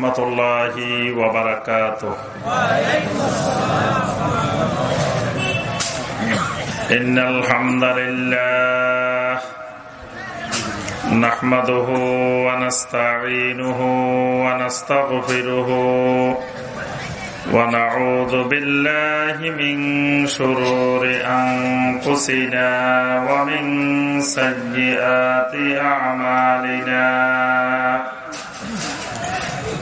ورحمة الله وبركاته إن الحمد لله نحمده ونستعينه ونستغفره ونعوذ بالله من شرور أنفسنا ومن سيئات أعمالنا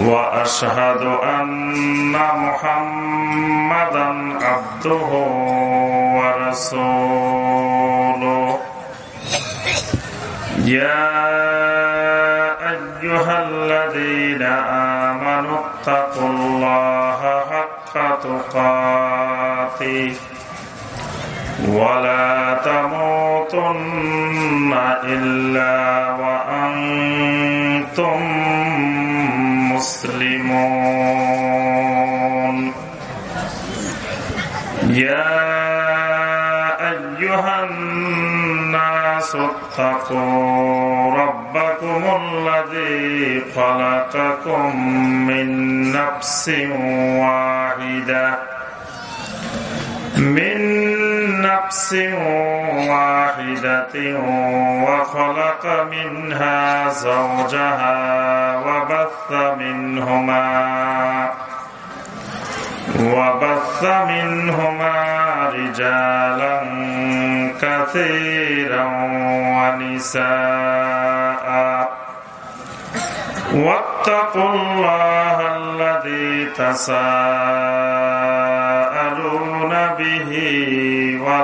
وأشهد أن محمدا عبده ورسوله. يا أيها الذين آمنوا اتقوا الله حق تقاته ولا تموتن إلا وأنتم مسلمون يا أيها الناس اتقوا ربكم الذي خلقكم من نفس واحدة. من نفس واحدة وخلق منها زوجها وبث منهما وبث منهما رجالا كثيرا ونساء. واتقوا الله الذي تساءلون به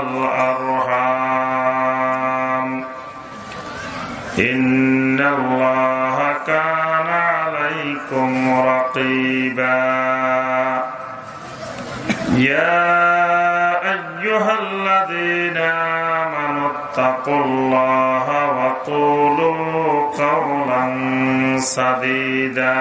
والأرحام إن الله كان عليكم رقيبا. يا أيها الذين آمنوا اتقوا الله وقولوا قولا سديدا.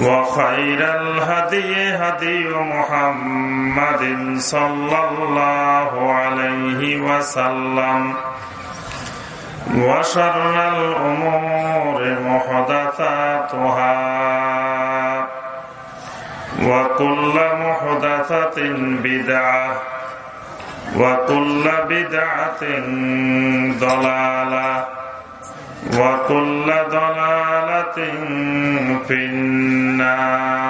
وخير الهدي هدي محمد صلى الله عليه وسلم وشر الأمور محدثاتها وكل محدثة بدعة وكل بدعة ضلالة وكل ضلالة في النار.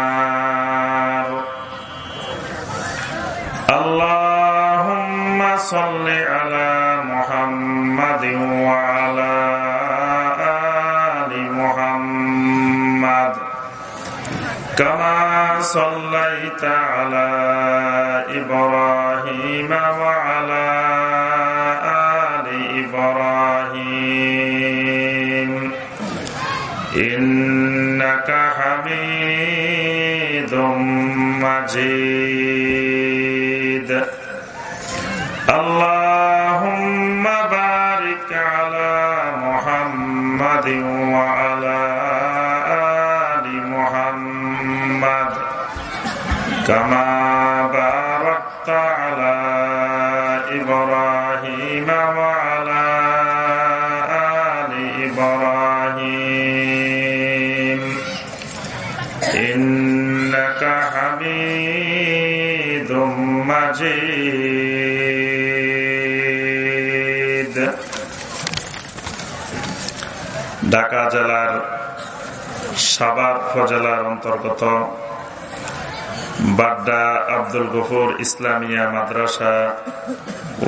اللهم صل على محمد وعلى آل محمد. كما صليت على إبراهيم وعلى مجيد اللهم بارك على محمد وعلى آل محمد. كما ঢাকা জেলার সাবার উপজেলার অন্তর্গত বাড্ডা আব্দুল গফুর ইসলামিয়া মাদ্রাসা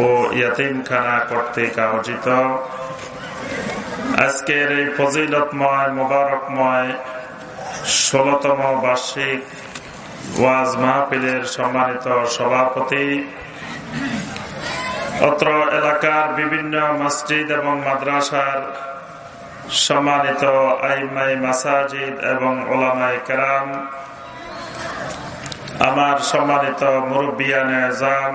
ও ইয়াতিমখানা কর্তৃক আয়োজিত। আজকের এই ফজিলতময়, মোবারকময় ষোলতম বার্ষিক ওয়াজ মাহফিলের সম্মানিত সভাপতি। অত্র এলাকার বিভিন্ন মসজিদ এবং মাদ্রাসার সম্মানিত আইমাই মাসাজিদ এবং ওলামাই কেরাম, আমার সম্মানিত মুরব্বিয়ান আজাম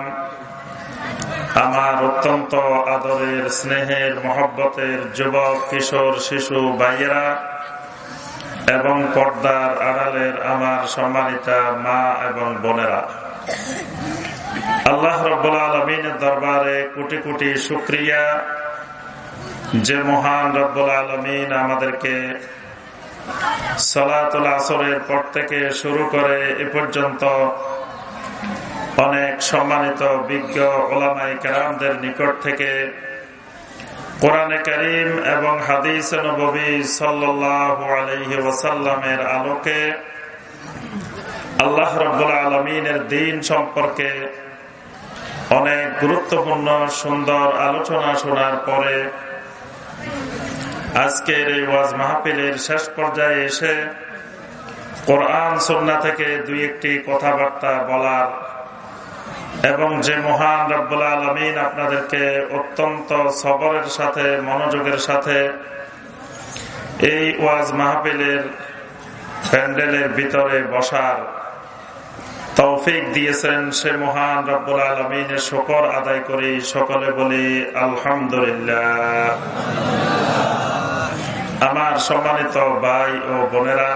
আমার অত্যন্ত আদরের স্নেহের, মহব্বতের যুবক, কিশোর, শিশু, ভাইয়েরা এবং পর্দার আড়ালের আমার সম্মানিতা মা এবং বোনেরা। আল্লাহ রব্বুল আলমিনের দরবারে কোটি কোটি শুক্রিয়া। যে মহান রব্বুল আলমিন আমাদেরকে সলাতুল আসরের পর থেকে শুরু করে এ পর্যন্ত অনেক সম্মানিত বিজ্ঞ ওলামাই কেরামদের নিকট থেকে কোরআনে করিম এবং হাদিস নবী সাল্লাহ ওসাল্লামের আলোকে আল্লাহ রব্বুল আলমিনের দিন সম্পর্কে অনেক গুরুত্বপূর্ণ সুন্দর আলোচনা শোনার পরে আজকের এই ওয়াজ মাহফিলের শেষ পর্যায়ে এসে কোরআন সন্না থেকে দুই একটি কথাবার্তা বলার এবং যে মহান রব্বুল আলমিন আপনাদেরকে অত্যন্ত সবরের সাথে, মনোযোগের সাথে এই ওয়াজ মাহফিলের প্যান্ডেলের ভিতরে বসার তৌফিক দিয়েছেন সে মহান রব্বুল আলমিনের শকর আদায় করি সকলে বলি আলহামদুলিল্লাহ। আমার সম্মানিত ভাই ও বোনেরা,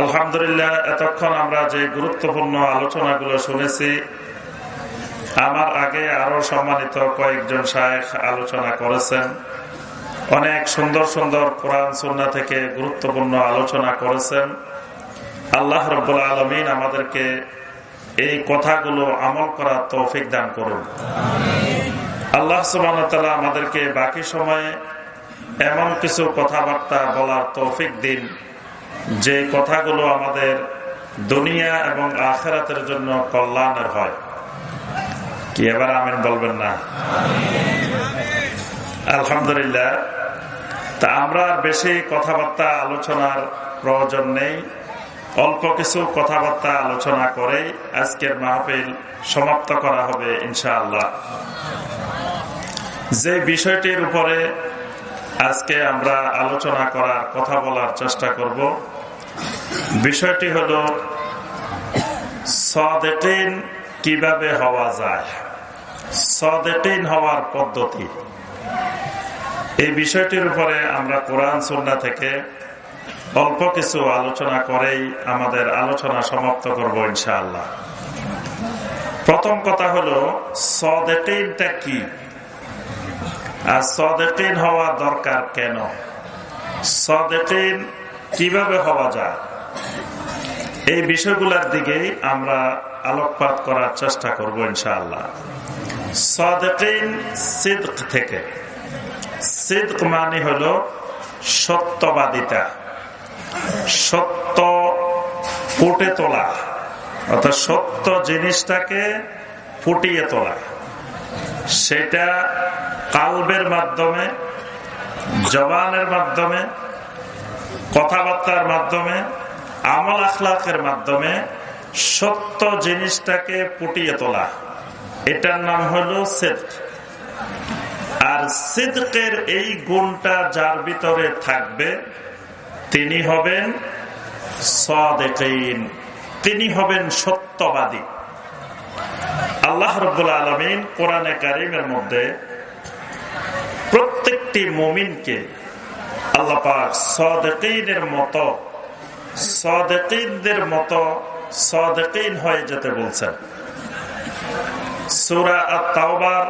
আলহামদুলিল্লাহ, এতক্ষণ আমরা যে গুরুত্বপূর্ণ আলোচনাগুলো শুনেছি, আমার আগে আরও সম্মানিত কয়েকজন শায়েখ আলোচনা করেছেন। অনেক সুন্দর সুন্দর কোরআন সুন্না থেকে গুরুত্বপূর্ণ আলোচনা করেছেন। আল্লাহ রব্বুল আলমিন আমাদেরকে এই কথাগুলো আমল করার তৌফিক দান করুন। আল্লাহ সুবাহ আমাদেরকে বাকি সময়ে এমন কিছু কথাবার্তা বলার তৌফিক দিন, যে কথাগুলো আমাদের দুনিয়া এবং আখেরাতের জন্য কল্যাণের হয়। কি এবার আমিন বলবেন না? আলহামদুলিল্লাহ। তা আমরা বেশি কথাবার্তা আলোচনার প্রয়োজন নেই। অল্প কিছু কথাবার্তা আলোচনা করে আজকের মাহফিল সমাপ্ত করা হবে, ইনশাআল্লাহ। যে বিষয়টির উপরে আজকে আমরা আলোচনা করার, কথা বলার চেষ্টা করব, বিষয়টি হল সদেটিন কীভাবে হওয়া যায়? সদেটিন হওয়ার পদ্ধতি। এই বিষয়টির উপরে আমরা কোরআন, সন্না থেকে অল্প কিছু আলোচনা করেই আমাদের আলোচনা সমাপ্ত করব ইনশাআল্লাহ। প্রথম কথা হলো সদেটিনটা কি? আর সদেকিন হওয়া দরকার কেন? সদেকিন কীভাবে হওয়া যায়? এই বিষয়গুলোর দিকেই আমরা আলোকপাত করার চেষ্টা করব ইনশাআল্লাহ। সদেকিন সিদ্ক থেকে। সিদ্ক মানে হল সত্যবাদিতা। সত্য ফুটে তোলা। অর্থাৎ সত্য জিনিসটাকে ফুটিয়ে তোলা। সেটা কালবের মাধ্যমে, জবানের মাধ্যমে, কথাবার্তার মাধ্যমে, আমল আখলাকের মাধ্যমে সত্য জিনিসটাকে ফুটিয়ে তোলা। এটার নাম হলো সেদ আর সিদ্কের এই গুণটা যার ভিতরে থাকবে তিনি হবেন সদেকিন। তিনি হবেন সত্যবাদী। আল্লাহ রব্বুল আলমিন কোরআনে কারিমের মধ্যে প্রত্যেকটি মমিনকে আল্লাপাক সদেকিনের মতো, সদেকিনদের মতো সদেকিন হয়ে যেতে বলছেন। সুরা তাওবার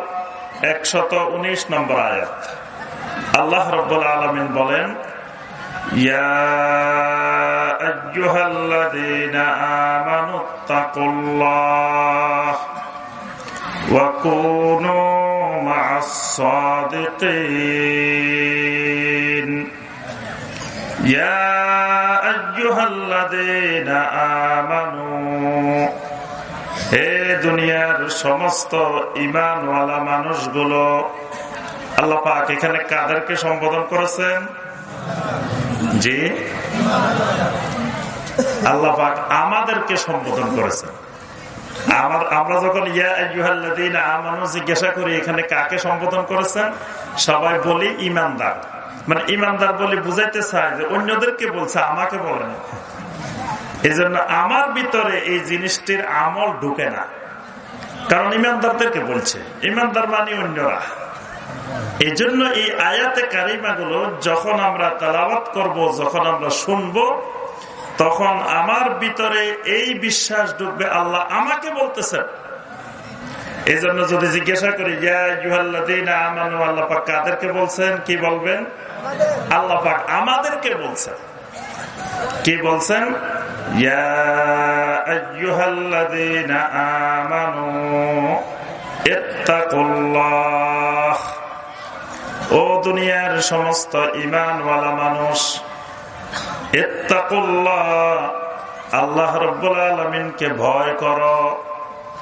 একশত উনিশ নম্বর আয়াত। আল্লাহ রব্বুল আলমিন বলেন يا أيها الذين آمنوا اتقوا الله وكونوا مع الصادقين يا أيها الذين آمنوا হে দুনিয়ার সমস্ত ইমানওয়ালা মানুষগুলো আল্লাহ পাক এখানে কাদেরকে সম্বোধন করেছেন জি? আল্লাহ আমাদেরকে সম্বোধন করেছেন। আমার যখন জিজ্ঞাসা করি, এখানে কাকে সম্বোধন করেছেন? সবাই বলি ইমানদার। মানে ইমানদার বলি বুঝাইতে চায় যে অন্যদেরকে বলছে, আমাকে বলে না। এই আমার ভিতরে এই জিনিসটির আমল ঢুকে না। কারণ ইমানদারদেরকে বলছে। ইমানদার মানে অন্যরা। এই জন্য এই আয়াতে কারিমাগুলো যখন আমরা তালাবাত করব, যখন আমরা শুনব, তখন আমার ভিতরে এই বিশ্বাস ঢুকবে, আল্লাহ আমাকে বলতেছেন। এই জন্য যদি জিজ্ঞাসা করি আল্লাহ পাক কাদেরকে বলছেন? কি বলবেন? আমাদেরকে বলছেন। কি বলছেন? ও দুনিয়ার সমস্ত ইমানওয়ালা মানুষ আল্লাহ রব্বুল আলমিনকে ভয় করো।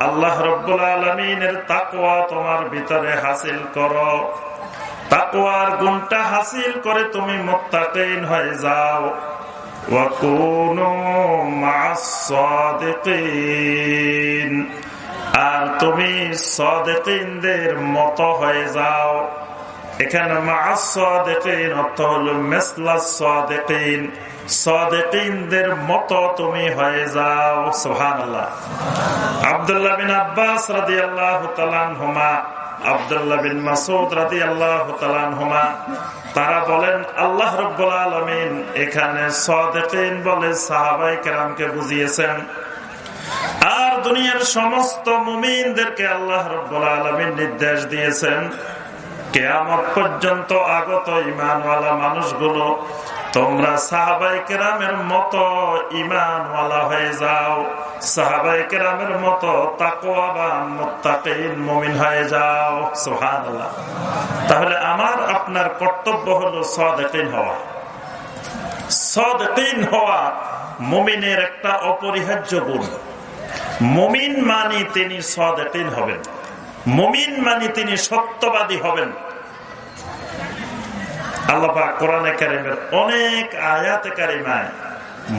আল্লাহ রব্বুল আলমিনের তাকুয়া তোমার ভিতরে হাসিল করো। তাকুয়ার গুণটা হাসিল করে তুমি মোত্তাকিন হয়ে যাও। আর তুমি সদেকিনদের মতো হয়ে যাও। এখানে অর্থ মেসলা তারা বলেন, আল্লাহ রব্বুল আলমিন এখানে সদেকিন বলে সাহাবাই কেরামকে বুঝিয়েছেন। আর দুনিয়ার সমস্ত মুমিনদেরকে আল্লাহ রব্বুল আলমিন নির্দেশ দিয়েছেন। কেয়ামত পর্যন্ত আগত ইমানওয়ালা মানুষগুলো, তোমরা সাহাবাই কেরামের মতো ইমানওয়ালা হয়ে যাও। সাহাবাই কেরামের মতো তাকোয়াবান মমিন হয়ে যাও। সোহান তাহলে আমার, আপনার কর্তব্য হলো সদেকিন হওয়া। সদেকিন হওয়া মমিনের একটা অপরিহার্য গুণ। মমিন মানি তিনি সদেকিন হবেন। মমিন মানি তিনি সত্যবাদী হবেন আল্লাপা কোরআনে কারিমের অনেক আয়াতে কারিমায়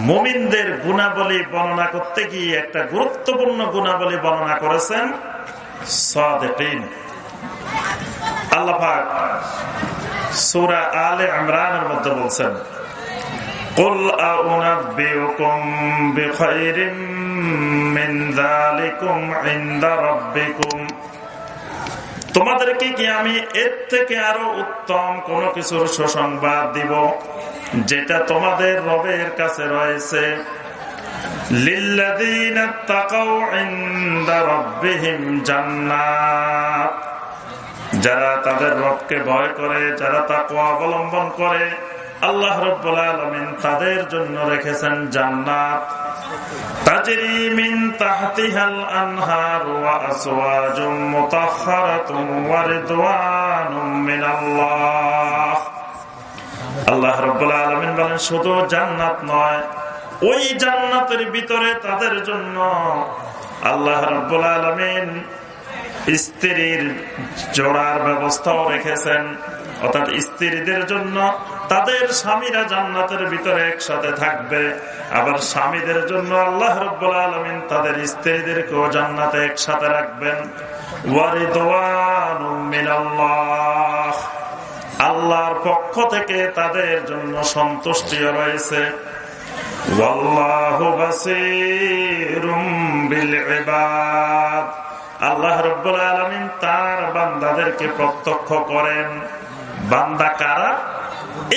মমিনদের গুণাবলী বর্ণনা করতে গিয়ে একটা গুরুত্বপূর্ণ গুণাবলী বর্ণনা করেছেন সদেকিন আল্লাপাক সুরা আলে ইমরানের মধ্যে বলছেন قل أنبئكم بخير من ذلكم عند ربكم তোমাদেরকে কি আমি এর থেকে আরও উত্তম কোন কিছুর সুসংবাদ দিব, যেটা তোমাদের রবের কাছে রয়েছে? যারা তাদের রবকে ভয় করে, যারা তাকে অবলম্বন করে আল্লাহ রব্বুল আলমিন তাদের জন্য রেখেছেন জান্নাত تجري من تحتها الأنهار وأسواج مطهرة ورضوان من الله আল্লাহ রব্বুল আলমিন বলেন শুধু জান্নাত নয় ওই জান্নাতের ভিতরে তাদের জন্য আল্লাহ রব্বুল আলমিন স্ত্রীর জোড়ার ব্যবস্থাও রেখেছেন অর্থাৎ স্ত্রীদের জন্য তাদের স্বামীরা জান্নাতের ভিতরে একসাথে থাকবে। আবার স্বামীদের জন্য আল্লাহ রব্বুল আলমিন তাদের স্ত্রীদেরকেও জান্নাতে একসাথে রাখবেন। আল্লাহর পক্ষ থেকে তাদের জন্য সন্তুষ্টিও রয়েছে। আল্লাহ রব্বুল আলমিন তার বান্দাদেরকে প্রত্যক্ষ করেন। বান্দা কারা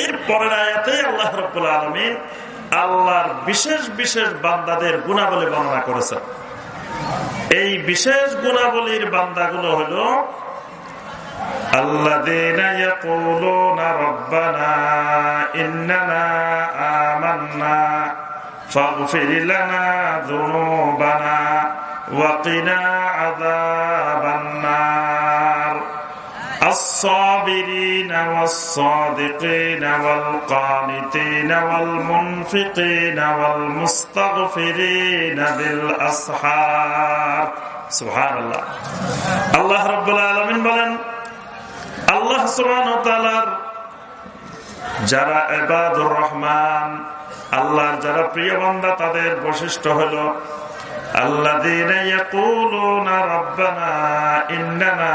এর পরের আয়াতে আল্লাহ রব্বুল আলমী আল্লাহর বিশেষ বিশেষ বান্দাদের গুণাবলী বর্ণনা করেছেন এই বিশেষ গুণাবলীর বান্দাগুলো হল الذين يقولون ربنا إننا آمنا فاغفر لنا ذنوبنا وقنا عذاب النار الصابرين والصادقين والقانتين والمنفقين والمستغفرين بالأسحار سبحان الله الله رب العالمين বলেন আল্লাহ সুবহানাহু ওয়া তাআলার যারা ইবাদুর রহমান আল্লাহর যারা প্রিয় বান্দা তাদের বৈশিষ্ট্য হলো الذين يقولون ربنا إننا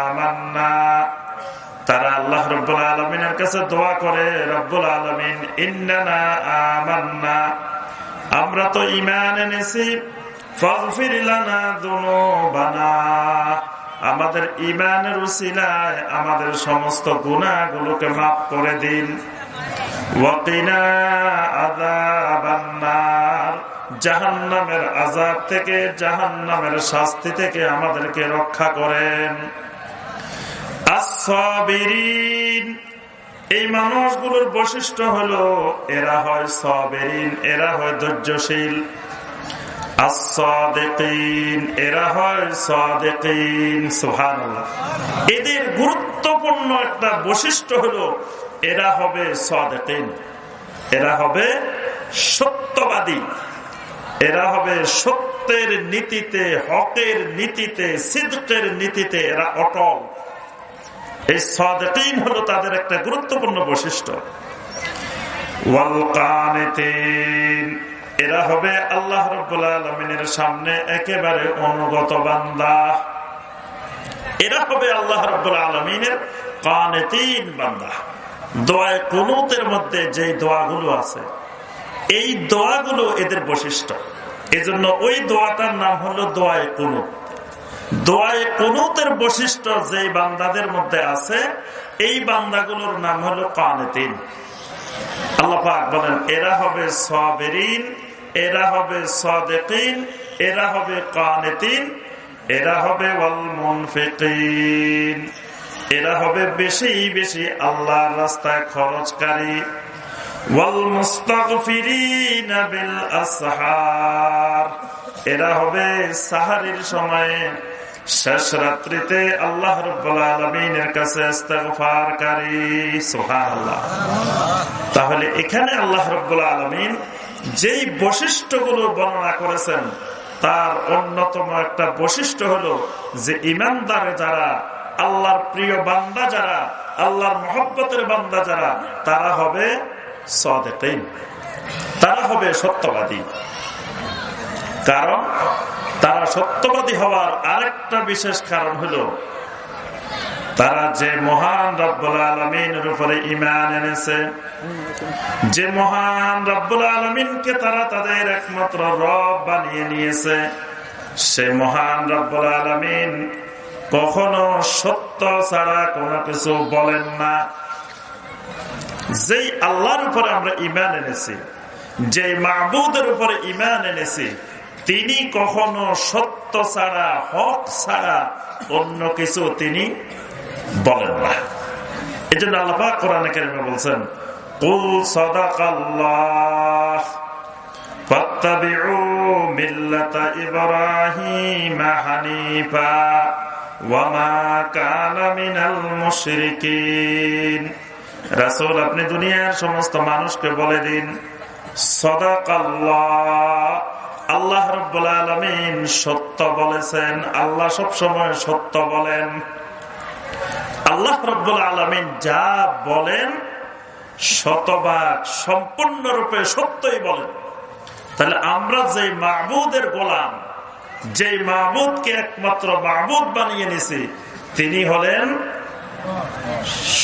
آمنا তারা আল্লাহ রব্বুল আলমিনের কাছে দোয়া করে রব্বুল আলমিন ইন্নানা আমান্না আমরা তো ইমান এনেছি আমাদের ইমানের উসিলায় আমাদের সমস্ত গুণাগুলোকে মাফ করে দিন ওয়াকিনা আদাবান্নার জাহান্নামের আজাব থেকে, জাহান্নামের শাস্তি থেকে আমাদেরকে রক্ষা করেন। এই মানুষগুলোর বৈশিষ্ট্য হলো, এরা হয় সবেরিন, এরা হয় ধৈর্যশীল। এরা হয় এদের গুরুত্বপূর্ণ একটা বৈশিষ্ট্য হলো, এরা হবে সদেকিন, এরা হবে সত্যবাদী। এরা হবে সত্যের নীতিতে, হকের নীতিতে সিদ্ধের নীতিতে এরা অটল। এই সদিন হলো তাদের একটা গুরুত্বপূর্ণ বৈশিষ্ট্য। এরা হবে আল্লাহ রবিনের সামনে একেবারে অনুগত বান্দা। এরা হবে আল্লাহ রব আলমিনের কানে তিন বান্দা। দোয়ায় কুনুতের মধ্যে যে দোয়াগুলো আছে এই দোয়াগুলো এদের বৈশিষ্ট্য। এজন্য ওই দোয়াটার নাম হলো দোয়ায় কুনুত। দোয়ায় কুনুতের বৈশিষ্ট্য যে বান্দাদের মধ্যে আছে, এই বান্দাগুলোর নাম হলো কানেতিন। আল্লাপাক বলেন, এরা হবে সবেরিন, এরা হবে সদেকিন, এরা হবে কানেতিন, এরা হবে এরা হবে বেশি বেশি আল্লাহর রাস্তায় খরচকারী। এরা হবে সাহারির সময়ে শেষ রাত্রিতে আল্লাহ রবিনের কাছে তাহলে এখানে আল্লাহ রব্বুল আলমিন যেই বৈশিষ্ট্যগুলো বর্ণনা করেছেন, তার অন্যতম একটা বৈশিষ্ট্য হলো যে ইমানদারে যারা, আল্লাহর প্রিয় বান্দা যারা, আল্লাহর মহব্বতের বান্দা যারা, তারা হবে তারা হবে সত্যবাদী। কারণ তারা সত্যবাদী হওয়ার আরেকটা বিশেষ কারণ হলো, তারা যে মহান রব্বুল আলমিনের উপরে ইমান এনেছে, যে মহান রব্বুল আলমিনকে তারা তাদের একমাত্র রব বানিয়ে নিয়েছে, সে মহান রব্বুল আলমিন কখনো সত্য ছাড়া কোনো কিছু বলেন না। যেই আল্লাহর উপরে আমরা ইমান এনেছি যে মাহবুদের উপরে ইমান এনেছি তিনি কখনো সত্য ছাড়া হক ছাড়া অন্য কিছু তিনি বলেন না এই জন্য আল্লাহ কোরআনে কেরিমে বলছেন কুল সদাকাল্লাহ فاتبعوا ملة إبراهيم حنيفا وما كان من المشركين রাসুল, আপনি দুনিয়ার সমস্ত মানুষকে বলে দিন আল্লাহ আলমিন সত্য বলেছেন, আল্লাহ সত্য বলেন। আল্লাহ আলমিন যা বলেন, শতভাগ সম্পূর্ণরূপে সত্যই বলেন। তাহলে আমরা যে মাহবুদের গোলাম যে মাহবুদকে একমাত্র মাহবুদ বানিয়ে নিছি, তিনি হলেন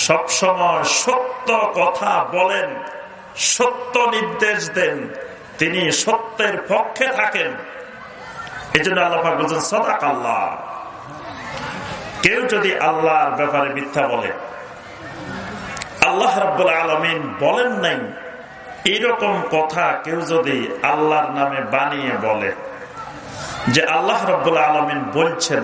সবসময় সত্য কথা বলেন, সত্য নির্দেশ দেন, তিনি সত্যের পক্ষে থাকেন। এই জন্য আল্লাহ সদাক আল্লাহ কেউ যদি আল্লাহর ব্যাপারে মিথ্যা বলে, আল্লাহ রব্বুল আলমিন বলেন নাই এইরকম কথা কেউ যদি আল্লাহর নামে বানিয়ে বলে, যে আল্লাহ রব্বুল আলমিন বলছেন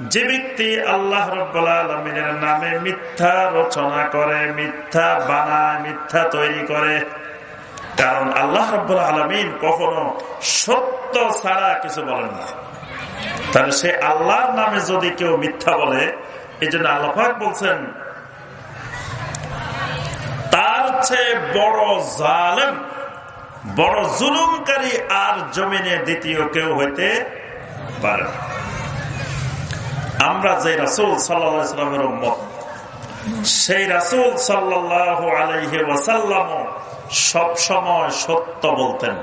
যে ব্যক্তি আল্লাহ রবিনের নামে মিথ্যা রচনা করে, মিথ্যা বানায়, মিথ্যা তৈরি করে। কারণ আল্লাহ রব্বুল আলমিন কখনো সত্য ছাড়া কিছু বলেন না। তাহলে সে আল্লাহর নামে যদি কেউ মিথ্যা বলে এই জন্য আল্লাহাক বলছেন, তার চেয়ে বড় জালেম, বড় জুলুমকারী আর জমিনে দ্বিতীয় কেউ হইতে পারে আমরা যে রাসুল সাল্লামের সেই রাসুল সাল্লাহ আলহি ওয়াসাল্লাম সব সময় সত্য বলতেন।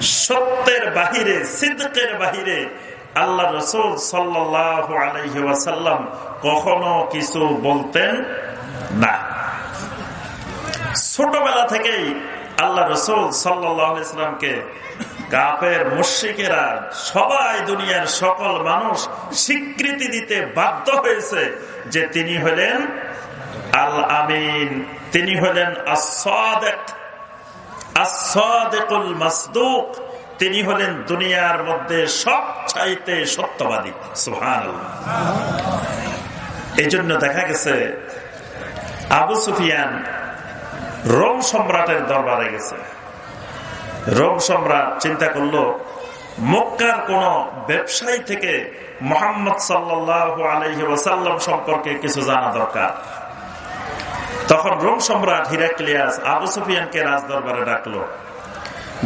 সত্যের বাহিরে, সিদ্কের বাহিরে আল্লাহ রসুল সাল্লাহ আলহি ওয়াসাল্লাম কখনো কিছু বলতেন না। ছোটবেলা থেকেই আল্লাহ রসুল সাল্লামকে কাপের মুশ্রিকেরা, সবাই দুনিয়ার সকল মানুষ স্বীকৃতি দিতে বাধ্য হয়েছে যে তিনি হলেন আল আমিন তিনি হলেন মাসদুক, তিনি হলেন দুনিয়ার মধ্যে সব চাইতে সত্যবাদী। সুহান এই জন্য দেখা গেছে আবু সুফিয়ান রোম সম্রাটের দরবারে গেছে। রোম সম্রাট চিন্তা করল, মক্কার কোন ব্যবসায়ী থেকে মোহাম্মদ সাল্লাহ সম্পর্কে কিছু জানা দরকার। তখন রোম সম্রাট হিরাক্লিয়াস আবু সুফিয়ানকে রাজ দরবারে ডাকলো।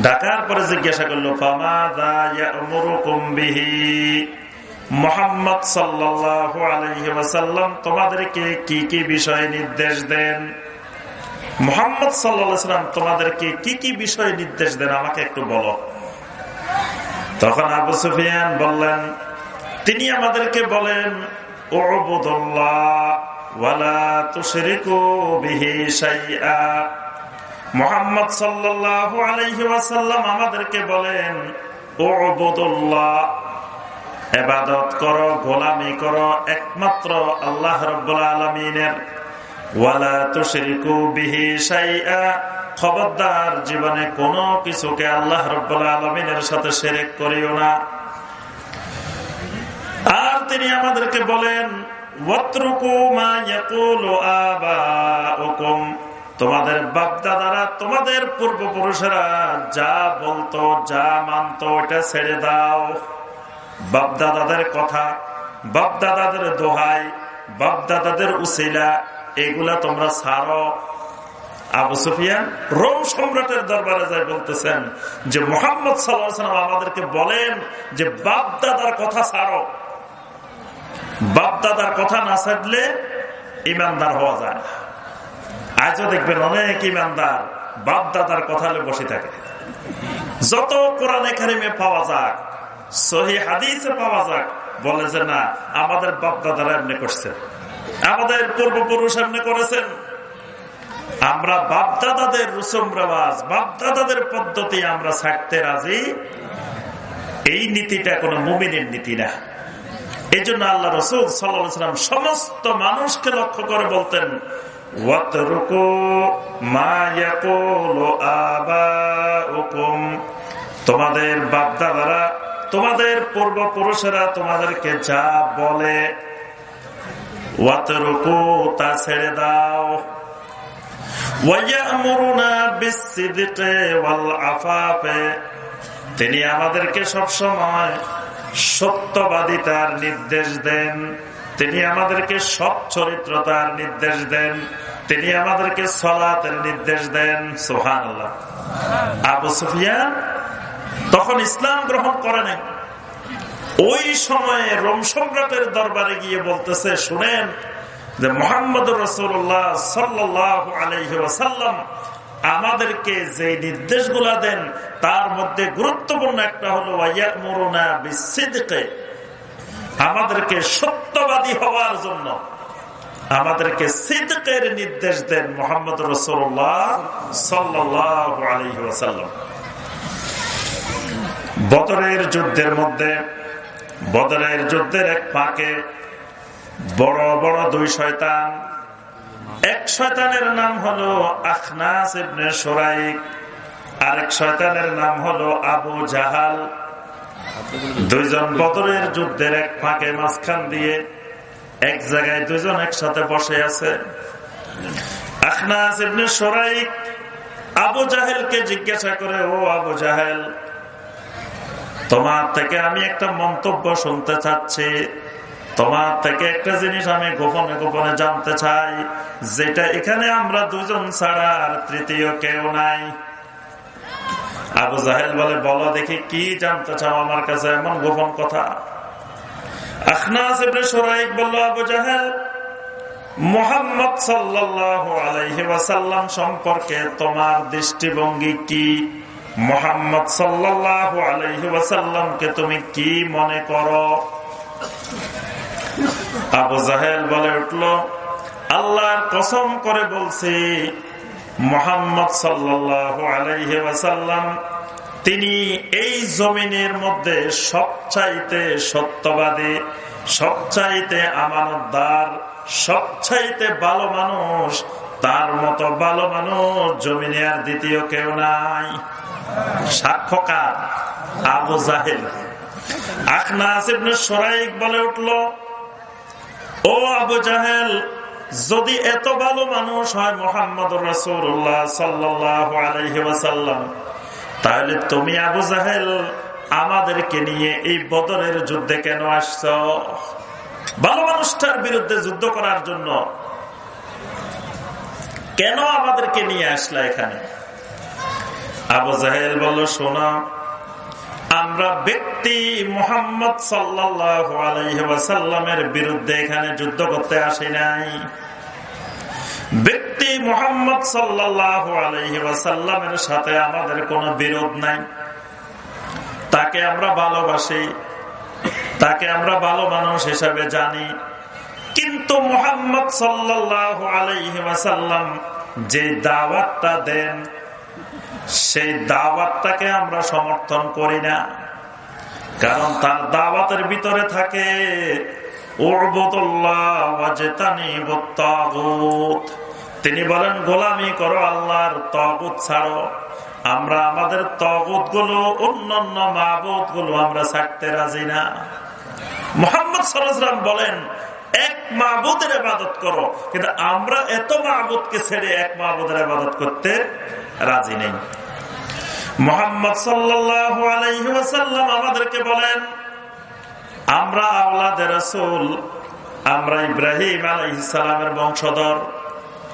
ডাকার পরে জিজ্ঞাসা করল মোহাম্মদ সাল্লাহ আলহি তোমাদেরকে কি কি বিষয়ে নির্দেশ দেন? মোহাম্মদ সাল্লাম, তোমাদেরকে কি কি বিষয়ে নির্দেশ দেন আমাকে একটু বলো। তখন আবু সুফিয়ান বললেন, তিনি আমাদেরকে বলেন মোহাম্মদ সাল্লাল্লাহু আলাইহি আমাদেরকে বলেন এবাদত করো, গোলামি করো, একমাত্র আল্লাহ রব্বুল আলমিনের। খবরদার জীবনে কোন কিছুকে আল্লাহ রব্বুল আলমিনের সাথে সেরেক করিও না। আর তিনি আমাদেরকে বলেন তোমাদের বাপদাদারা তোমাদের পূর্বপুরুষেরা যা বলতো, যা মানতো এটা ছেড়ে দাও। বাপদাদাদের কথা, বাপদাদাদের দোহাই, বাপদাদাদের উসিলা এগুলা তোমরা ছাড়ো। আবু সুফিয়ান রোম সম্রাটের দরবারে যাই বলতেছেন যে মোহাম্মদ সাল্লাম আমাদেরকে বলেন যে বাপ দাদার কথা ছাড়ো। বাপ দাদার কথা না ছাড়লে ইমানদার হওয়া যায় না। আজও দেখবেন অনেক ইমানদার বাপ দাদার কথা বসে থাকে। যত কোরআনে কারিমে পাওয়া যাক, সহি হাদিসে পাওয়া যাক, বলে যে না, আমাদের বাপ দাদারা এমনি করছে। আমাদের পূর্বপুরুষ এমনি করেছেন। আমরা বাপদাদাদের রুসম রেওয়াজ, বাপদাদাদের পদ্ধতি আমরা ছাড়তে রাজি। এই নীতিটা কোন মুমিনের নীতি না। এই জন্য আল্লাহ রসুল সাল্লাম সমস্ত মানুষকে লক্ষ্য করে বলতেন তোমাদের বাপদাদারা, তোমাদের পূর্বপুরুষেরা তোমাদেরকে যা বলে তা ছেড়ে দাও তিনি আমাদেরকে সবসময় সত্যবাদিতার নির্দেশ দেন। তিনি আমাদেরকে সৎ চরিত্রতার নির্দেশ দেন। তিনি আমাদেরকে সলাতের নির্দেশ দেন। সোহান আবু সুফিয়ান তখন ইসলাম গ্রহণ করে নাই। ওই সময়ে রোম সম্রাটের দরবারে গিয়ে বলতেছে, শুনেন যে মোহাম্মদ রসুল্লাহ সাল্লাহ আলহ্লাম আমাদেরকে যে নির্দেশগুলা দেন, তার মধ্যে গুরুত্বপূর্ণ একটা হলো আমাদেরকে সত্যবাদী হওয়ার জন্য। আমাদেরকে সিদ্কের নির্দেশ দেন মোহাম্মদ রসুল্লাহ সাল্লাহ আলহ্লাম বদরের যুদ্ধের মধ্যে বদরের যুদ্ধের এক ফাঁকে বড় বড় দুই শয়তান। এক শয়তানের নাম হলো আখনাস ইবনে সোরাইক, আরেক শয়তানের নাম হলো আবু জাহাল। দুইজন বদরের যুদ্ধের এক ফাঁকে মাঝখান দিয়ে এক জায়গায় দুইজন একসাথে বসে আছে। আখনাস ইবনে সোরাইক আবু জাহেলকে জিজ্ঞাসা করে, ও আবু জাহেল তোমার থেকে আমি একটা মন্তব্য শুনতে চাচ্ছি। তোমার থেকে একটা জিনিস আমি গোপনে গোপনে জানতে চাই, যেটা এখানে আমরা দুজন ছাড়া আর তৃতীয় কেউ নাই। আবু জাহেল বলে, বলো দেখি কি জানতে চাও আমার কাছে, এমন গোপন কথা। মোহাম্মদ সম্পর্কে তোমার দৃষ্টিভঙ্গি কি? মোহাম্মদ সাল্লাহ আলাইহি ওয়াসাল্লামকে তুমি কি মনে করো? আবু জাহেল বলে উঠল, আল্লাহর কসম করে বলছি, মোহাম্মদ সাল্লাহ আলাইহি ওয়াসাল্লাম তিনি এই জমিনের মধ্যে সবচাইতে সত্যবাদী, সবচাইতে আমানতদার, সবচাইতে ভালো মানুষ, তার মতো ভালো মানুষ জমিনে আর দ্বিতীয় কেউ নাই। যদি এত ভালো মানুষ হয় মোহাম্মদ আলহি ওয়াসাল্লাম, তাহলে তুমি আবু জাহেল আমাদেরকে নিয়ে এই বদরের যুদ্ধে কেন আসছ? ভালো মানুষটার বিরুদ্ধে যুদ্ধ করার জন্য কেন আমাদেরকে নিয়ে আসলা এখানে? আবু জাহেল বলল, শোনা, আমরা ব্যক্তি মোহাম্মদ সাল্লামের বিরুদ্ধে এখানে যুদ্ধ করতে আসি নাই। ব্যক্তি মোহাম্মদ সাল্লাহ আলহিমের সাথে আমাদের কোনো বিরোধ নাই। তাকে আমরা ভালোবাসি, তাকে আমরা ভালো মানুষ হিসাবে জানি। কিন্তু মোহাম্মদ সাল্লাহ আলহিমাসাল্লাম যে দাওয়াতটা দেন সেই দাওয়াতটাকে আমরা সমর্থন করি না। কারণ তার দাওয়াতের ভিতরে থাকে তিনি বলেন, গোলামি করো আল্লাহর তগুত ছাড়ো। আমরা আমাদের তগুতগুলো অন্যান্য মাহবুতগুলো আমরা ছাড়তে রাজি না। মোহাম্মদ সরজরাম বলেন, এক মাহবুদের আবাদত করো। কিন্তু আমরা এত মাহবুদকে ছেড়ে এক মাহবুদের আবাদত করতে রাজি নেই। মোহাম্মদ আলাইসাল্লাম আমাদেরকে বলেন, আমরা আওলাদের রসুল, আমরা ইব্রাহিম আলাইসালামের বংশধর,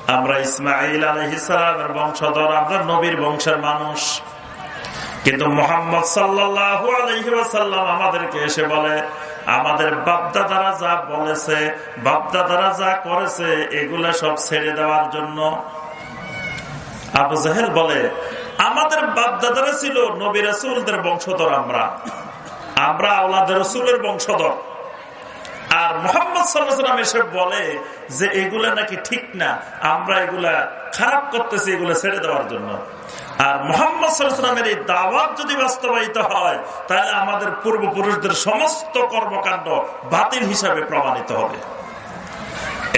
আমরা ইসমাইল আলহিসামের বংশধর, আমরা নবীর বংশের মানুষ। কিন্তু মোহাম্মদ সাল্লাহ আলহিসাল্লাম আমাদেরকে এসে বলে, আমাদের বাপদাদারা যা বলেছে, বাপদাদারা যা করেছে, এগুলা সব ছেড়ে দেওয়ার জন্য আবু জাহেল বলে, আমাদের বাপদাদারা ছিল নবী রসুলদের বংশধর আমরা। আমরা আওলাদ রসুলের বংশধর। আর মোহাম্মদ সাল্লাম এসে বলে যে, এগুলা নাকি ঠিক না। আমরা এগুলা খারাপ করতেছি এগুলা ছেড়ে দেওয়ার জন্য। আর মোহাম্মদ সাল্লামের এই দাওয়াত যদি বাস্তবায়িত হয়, তাহলে আমাদের পূর্বপুরুষদের সমস্ত কর্মকাণ্ড বাতিল হিসাবে প্রমাণিত হবে।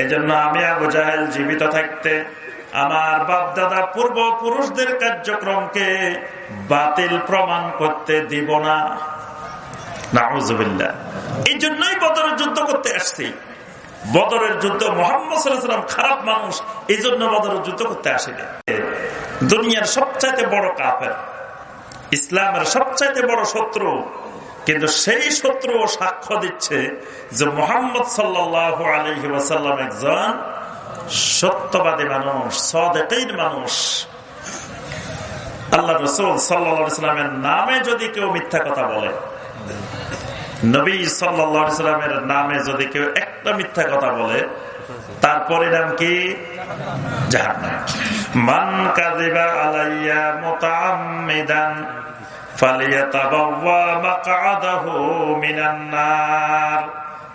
এজন্য আমি আবু জাহেল জীবিত থাকতে আমার বাপদাদা পূর্বপুরুষদের কার্যক্রমকে বাতিল প্রমাণ করতে দিব না। এই জন্যই বদরের যুদ্ধ করতে আসছি। বদরের যুদ্ধ, মোহাম্মদ খারাপ মানুষ, এই জন্য বদরের যুদ্ধ করতে আসেনি। দুনিয়ার সবচাইতে বড় কাপের ইসলামের সবচাইতে বড় শত্রু, কিন্তু সেই শত্রু সাক্ষ্য দিচ্ছে যে মোহাম্মদ সাল্লাহ আলহি ওয়াসাল্লাম একজন সত্যবাদী মানুষ সদেতেই মানুষ। আল্লাহ রসুল সাল্লামের নামে যদি কেউ মিথ্যা কথা বলে, নবী সাল্লামের নামে যদি কেউ একটা মিথ্যা কথা বলে, তার পরিণাম কি?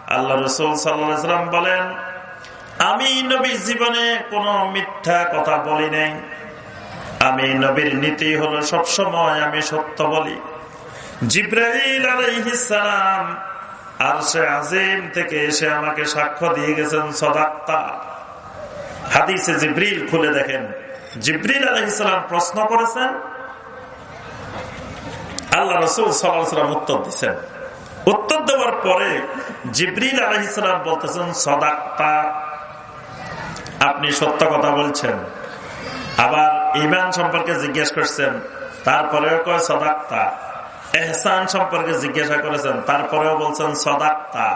আল্লাহ রসুল সাল্লাম বলেন আমি নবীর জীবনে কোনো মিথ্যা কথা বলি নাই। আমি নবীর নীতি হলো সবসময় আমি সত্য বলি। জিব্রাহিল আলাইহিসালাম আর সে আজিম থেকে এসে আমাকে সাক্ষ্য দিয়ে গেছেন সদাক্তা। হাদিসে জিব্রিল খুলে দেখেন। জিব্রিল আলহিসাম প্রশ্ন করেছেন, আল্লাহ রসুল সাল্লাম উত্তর দিচ্ছেন উত্তর দেওয়ার পরে জিব্রিল আলহিসাম বলতেছেন সদাক্তা। আপনি সত্য কথা বলছেন। আবার ইমান সম্পর্কে জিজ্ঞেস করছেন, তারপরেও কয় সদাক্তা। এহসান সম্পর্কে জিজ্ঞাসা করেছেন, তারপরেও বলছেন সদাক্তা।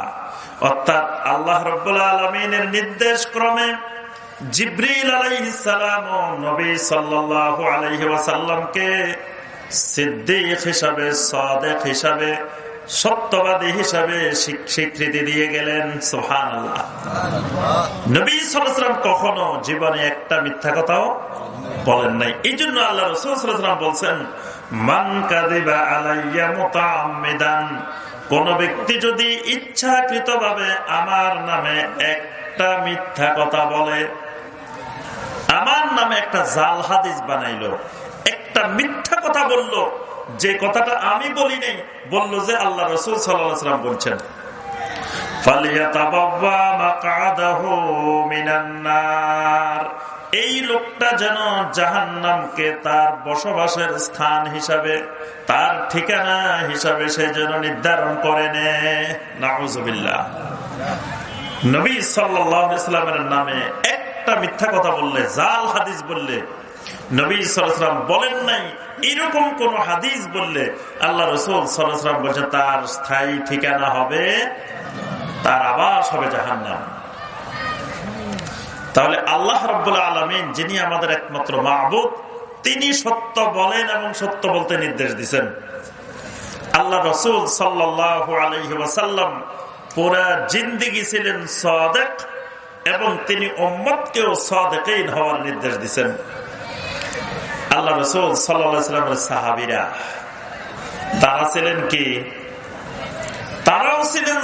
অর্থাৎ আল্লাহ রব্বুল্লা আলমিনের নির্দেশ ক্রমে জিব্রিল আলাইসালাম ও নবী সাল্লাহ আলহি ওয়াসাল্লামকে সিদ্দিক হিসাবে, সদেক হিসাবে সত্যবাদী হিসাবে স্বীকৃতি দিয়ে গেলেন সোহান আল্লাহ নবী কখনো জীবনে একটা মিথ্যা কথাও বলেন নাই। এই জন্য আল্লাহ রসুলাম বলছেন আলাইয়া কোন ব্যক্তি যদি ইচ্ছাকৃত ভাবে আমার নামে একটা মিথ্যা কথা বলে, আমার নামে একটা জাল হাদিস বানাইলো, একটা মিথ্যা কথা বলল যে কথাটা আমি বলি নেই, বলল যে আল্লাহ রসুল সাল্লাম বলছেন এই লোকটা যেন জাহান্নামকে তার বসবাসের স্থান হিসাবে, তার ঠিকানা হিসাবে সে যেন নির্ধারণ করে নেজবিল্লা নবী নামে একটা মিথ্যা কথা বললে, জাল হাদিস বললে, নবী সালাম বলেন নাই এরকম কোন হাদিস বললে আল্লাহ রসুল সালাম বলছে তার স্থায়ী ঠিকানা হবে, তার আবাস হবে জাহান্নাম। তাহলে আল্লাহ রব্বুল্লাহ আলমিন, যিনি আমাদের একমাত্র মাহবুদ তিনি সত্য বলেন এবং সত্য বলতে নির্দেশ দিচ্ছেন আল্লাহ রসুল ওয়াসাল্লাম পুরা জিন্দিগি ছিলেন সদেক এবং তিনি ওম্মদকেও সদেকেই হওয়ার নির্দেশ দিচ্ছেন আল্লাহ রসুল সাল্লামের সাহাবিরা। তারা ছিলেন কি? তারাও ছিলেন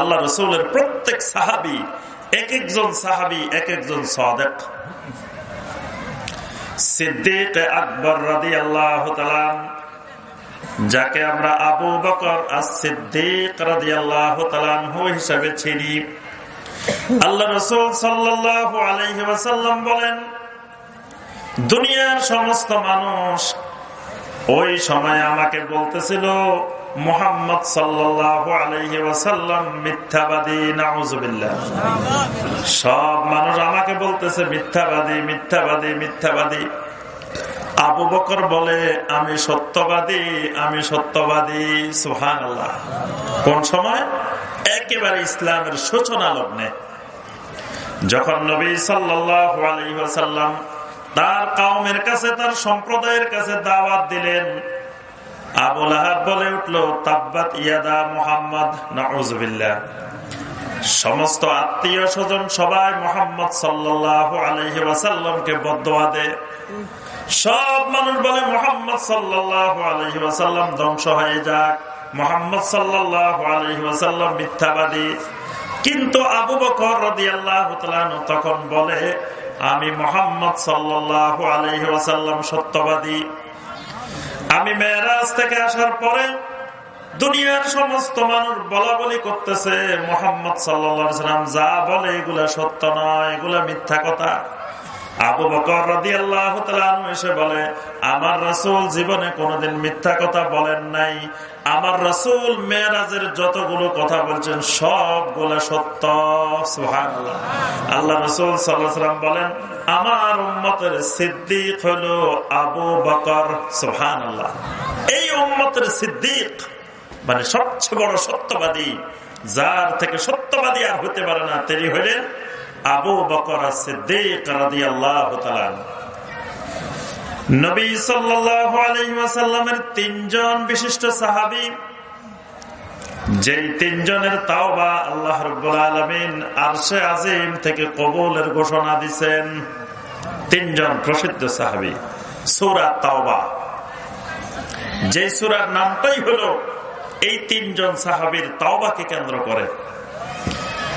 আল্লাহ রসুলের প্রত্যেক সাহাবি এক একজন সাহাবি এক একজন সদেক। সিদ্দিক আকবর রাদি আল্লাহ যাকে আমরা আবু বকর আর সিদ্দিক রাদি আল্লাহ হিসাবে চিনি। আল্লাহ রসুল সাল্লাহ আলহিম বলেন দুনিয়ার সমস্ত মানুষ ওই সময় আমাকে বলতেছিল, মোহাম্মদ ওয়াসাল্লাম মিথ্যাবাদী, নাউজুবিল্লাহ। সব মানুষ আমাকে বলতেছে, মিথ্যাবাদী মিথ্যাবাদী মিথ্যাবাদী। আবু বকর বলে, আমি সত্যবাদী আমি সত্যবাদী সুহান আল্লাহ কোন সময়? একেবারে ইসলামের সূচনা লগ্নে যখন নবী সাল্লাহ আলহিহাসাল্লাম তার কাউমের কাছে, তার সম্প্রদায়ের কাছে দাওয়াত দিলেন। আবুল আহাব বলে উঠল, তাব্বাত ইয়াদা মোহাম্মদ নজবিল্লা সমস্ত আত্মীয় স্বজন সবাই মোহাম্মদ ওয়াসাল্লামকে বদোয়া দে সব মানুষ বলে, মোহাম্মদ ওয়াসাল্লাম ধ্বংস হয়ে যাক। মোহাম্মদ ওয়াসাল্লাম মিথ্যাবাদী। কিন্তু আবু বকর রদি আল্লাহ তখন বলে আমি মোহাম্মদ সাল্লাহ আলহি সত্যবাদী। আমি মেয়েরাজ থেকে আসার পরে দুনিয়ার সমস্ত মানুষ বলা বলি করতেছে, মোহাম্মদ সাল্লাম যা বলে এগুলা সত্য নয় এগুলা মিথ্যা কথা। আবু বকর রদি আল্লাহ এসে বলে, আমার রসুল জীবনে কোনোদিন মিথ্যা কথা বলেন নাই। আমার রসুল মেয়েরাজের যতগুলো কথা বলছেন সবগুলো সত্য। আল্লাহ রসুল সাল্লাম বলেন, আমার উম্মতের সিদ্দিক হলো আবু বকর। সুহান আল্লাহ এই উম্মতের সিদ্দিক মানে সবচেয়ে বড় সত্যবাদী, যার থেকে সত্যবাদী আর হতে পারে না, তিনি হইলেন আবু বকর সিদ্দিক রাদি আল্লাহ নবী সাল্লামের তিনজন বিশিষ্ট সাহাবি, যেই তিনজনের তাওবা আল্লাহ রব্বুল আলমিন আরশে আজিম থেকে কবুলের ঘোষণা দিচ্ছেন তিনজন প্রসিদ্ধ সাহাবি, সুরা তাওবা। যে সুরার নামটাই হলো, এই তিনজন সাহাবির তাওবাকে কেন্দ্র করে।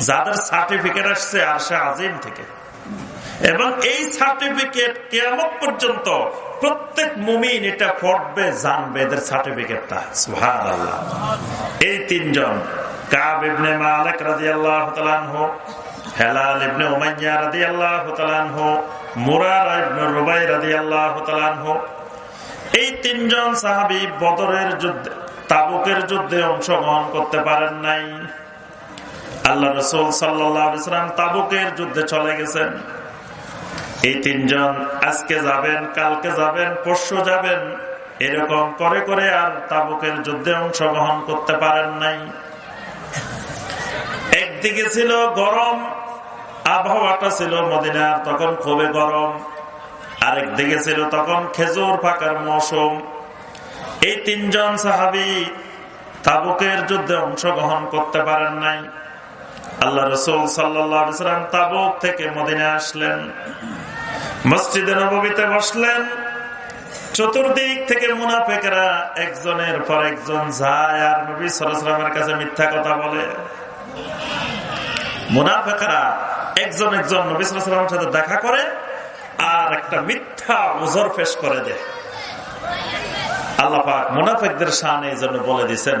যাদের সার্টিফিকেট আসছে আরশে আজিম থেকে। এবং এই সার্টিফিকেট কেমন পর্যন্ত প্রত্যেক মুমিন এটা পড়বে, জানবে, এদের সার্টিফিকেটটা এই তিনজন হেলাল রুবাই এই তিনজন যুদ্ধে, তাবুকের যুদ্ধে অংশগ্রহণ করতে পারেন নাই। আল্লাহ রসুল সাল্লাম তাবুকের যুদ্ধে চলে গেছেন। এই তিনজন আজকে যাবেন, কালকে যাবেন, পরশু যাবেন, এরকম করে করে আর তাবুকের যুদ্ধে অংশগ্রহণ করতে পারেন নাই। একদিকে ছিল গরম, আবহাওয়াটা ছিল মদিনার, তখন খুবই গরম। আরেক দিকে ছিল তখন খেজুর পাকার মৌসুম। এই তিনজন সাহাবি তাবুকের যুদ্ধে অংশগ্রহণ করতে পারেন নাই। আল্লাহ রসুল সাল্লাম তাবুক থেকে মদিনে আসলেন। মসজিদে নবীতে বসলেন। চতুর্দিক থেকে মুনাফেকেরা একজনের পর একজন যায় আর নবী সরাসলামের কাছে মিথ্যা কথা বলে। মুনাফেকেরা একজন একজন নবী সালামের সাথে দেখা করে আর একটা মিথ্যা ওজর পেশ করে দেয়। আল্লাপাক মুনাফেকদের সামনে এই জন্য বলে দিচ্ছেন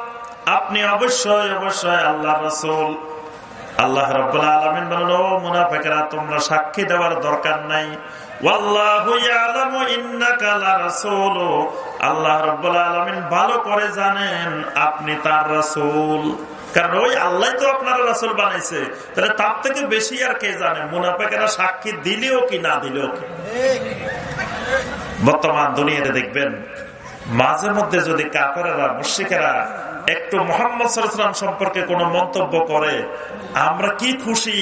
আপনি অবশ্যই অবশ্যই আল্লাহ রসুল। আল্লাহ আলমিন বলেন, ও মুনাফেকরা, তোমরা সাক্ষী দেওয়ার দরকার নাই। আল্লাহ ভালো করে জানেন আপনি তার কারণ ওই আল্লাহ তো আপনারা রাসুল বানাইছে। তাহলে তার থেকে বেশি আর কে জানে? মুনাফেকেরা সাক্ষী দিলেও কি, না দিলেও কি? বর্তমান দুনিয়াতে দেখবেন, মাঝে মধ্যে যদি কাপেরা মুর্শিকেরা একটু মোহাম্মদ সাল্লাম সম্পর্কে কোনো মন্তব্য করে, আমরা কি খুশি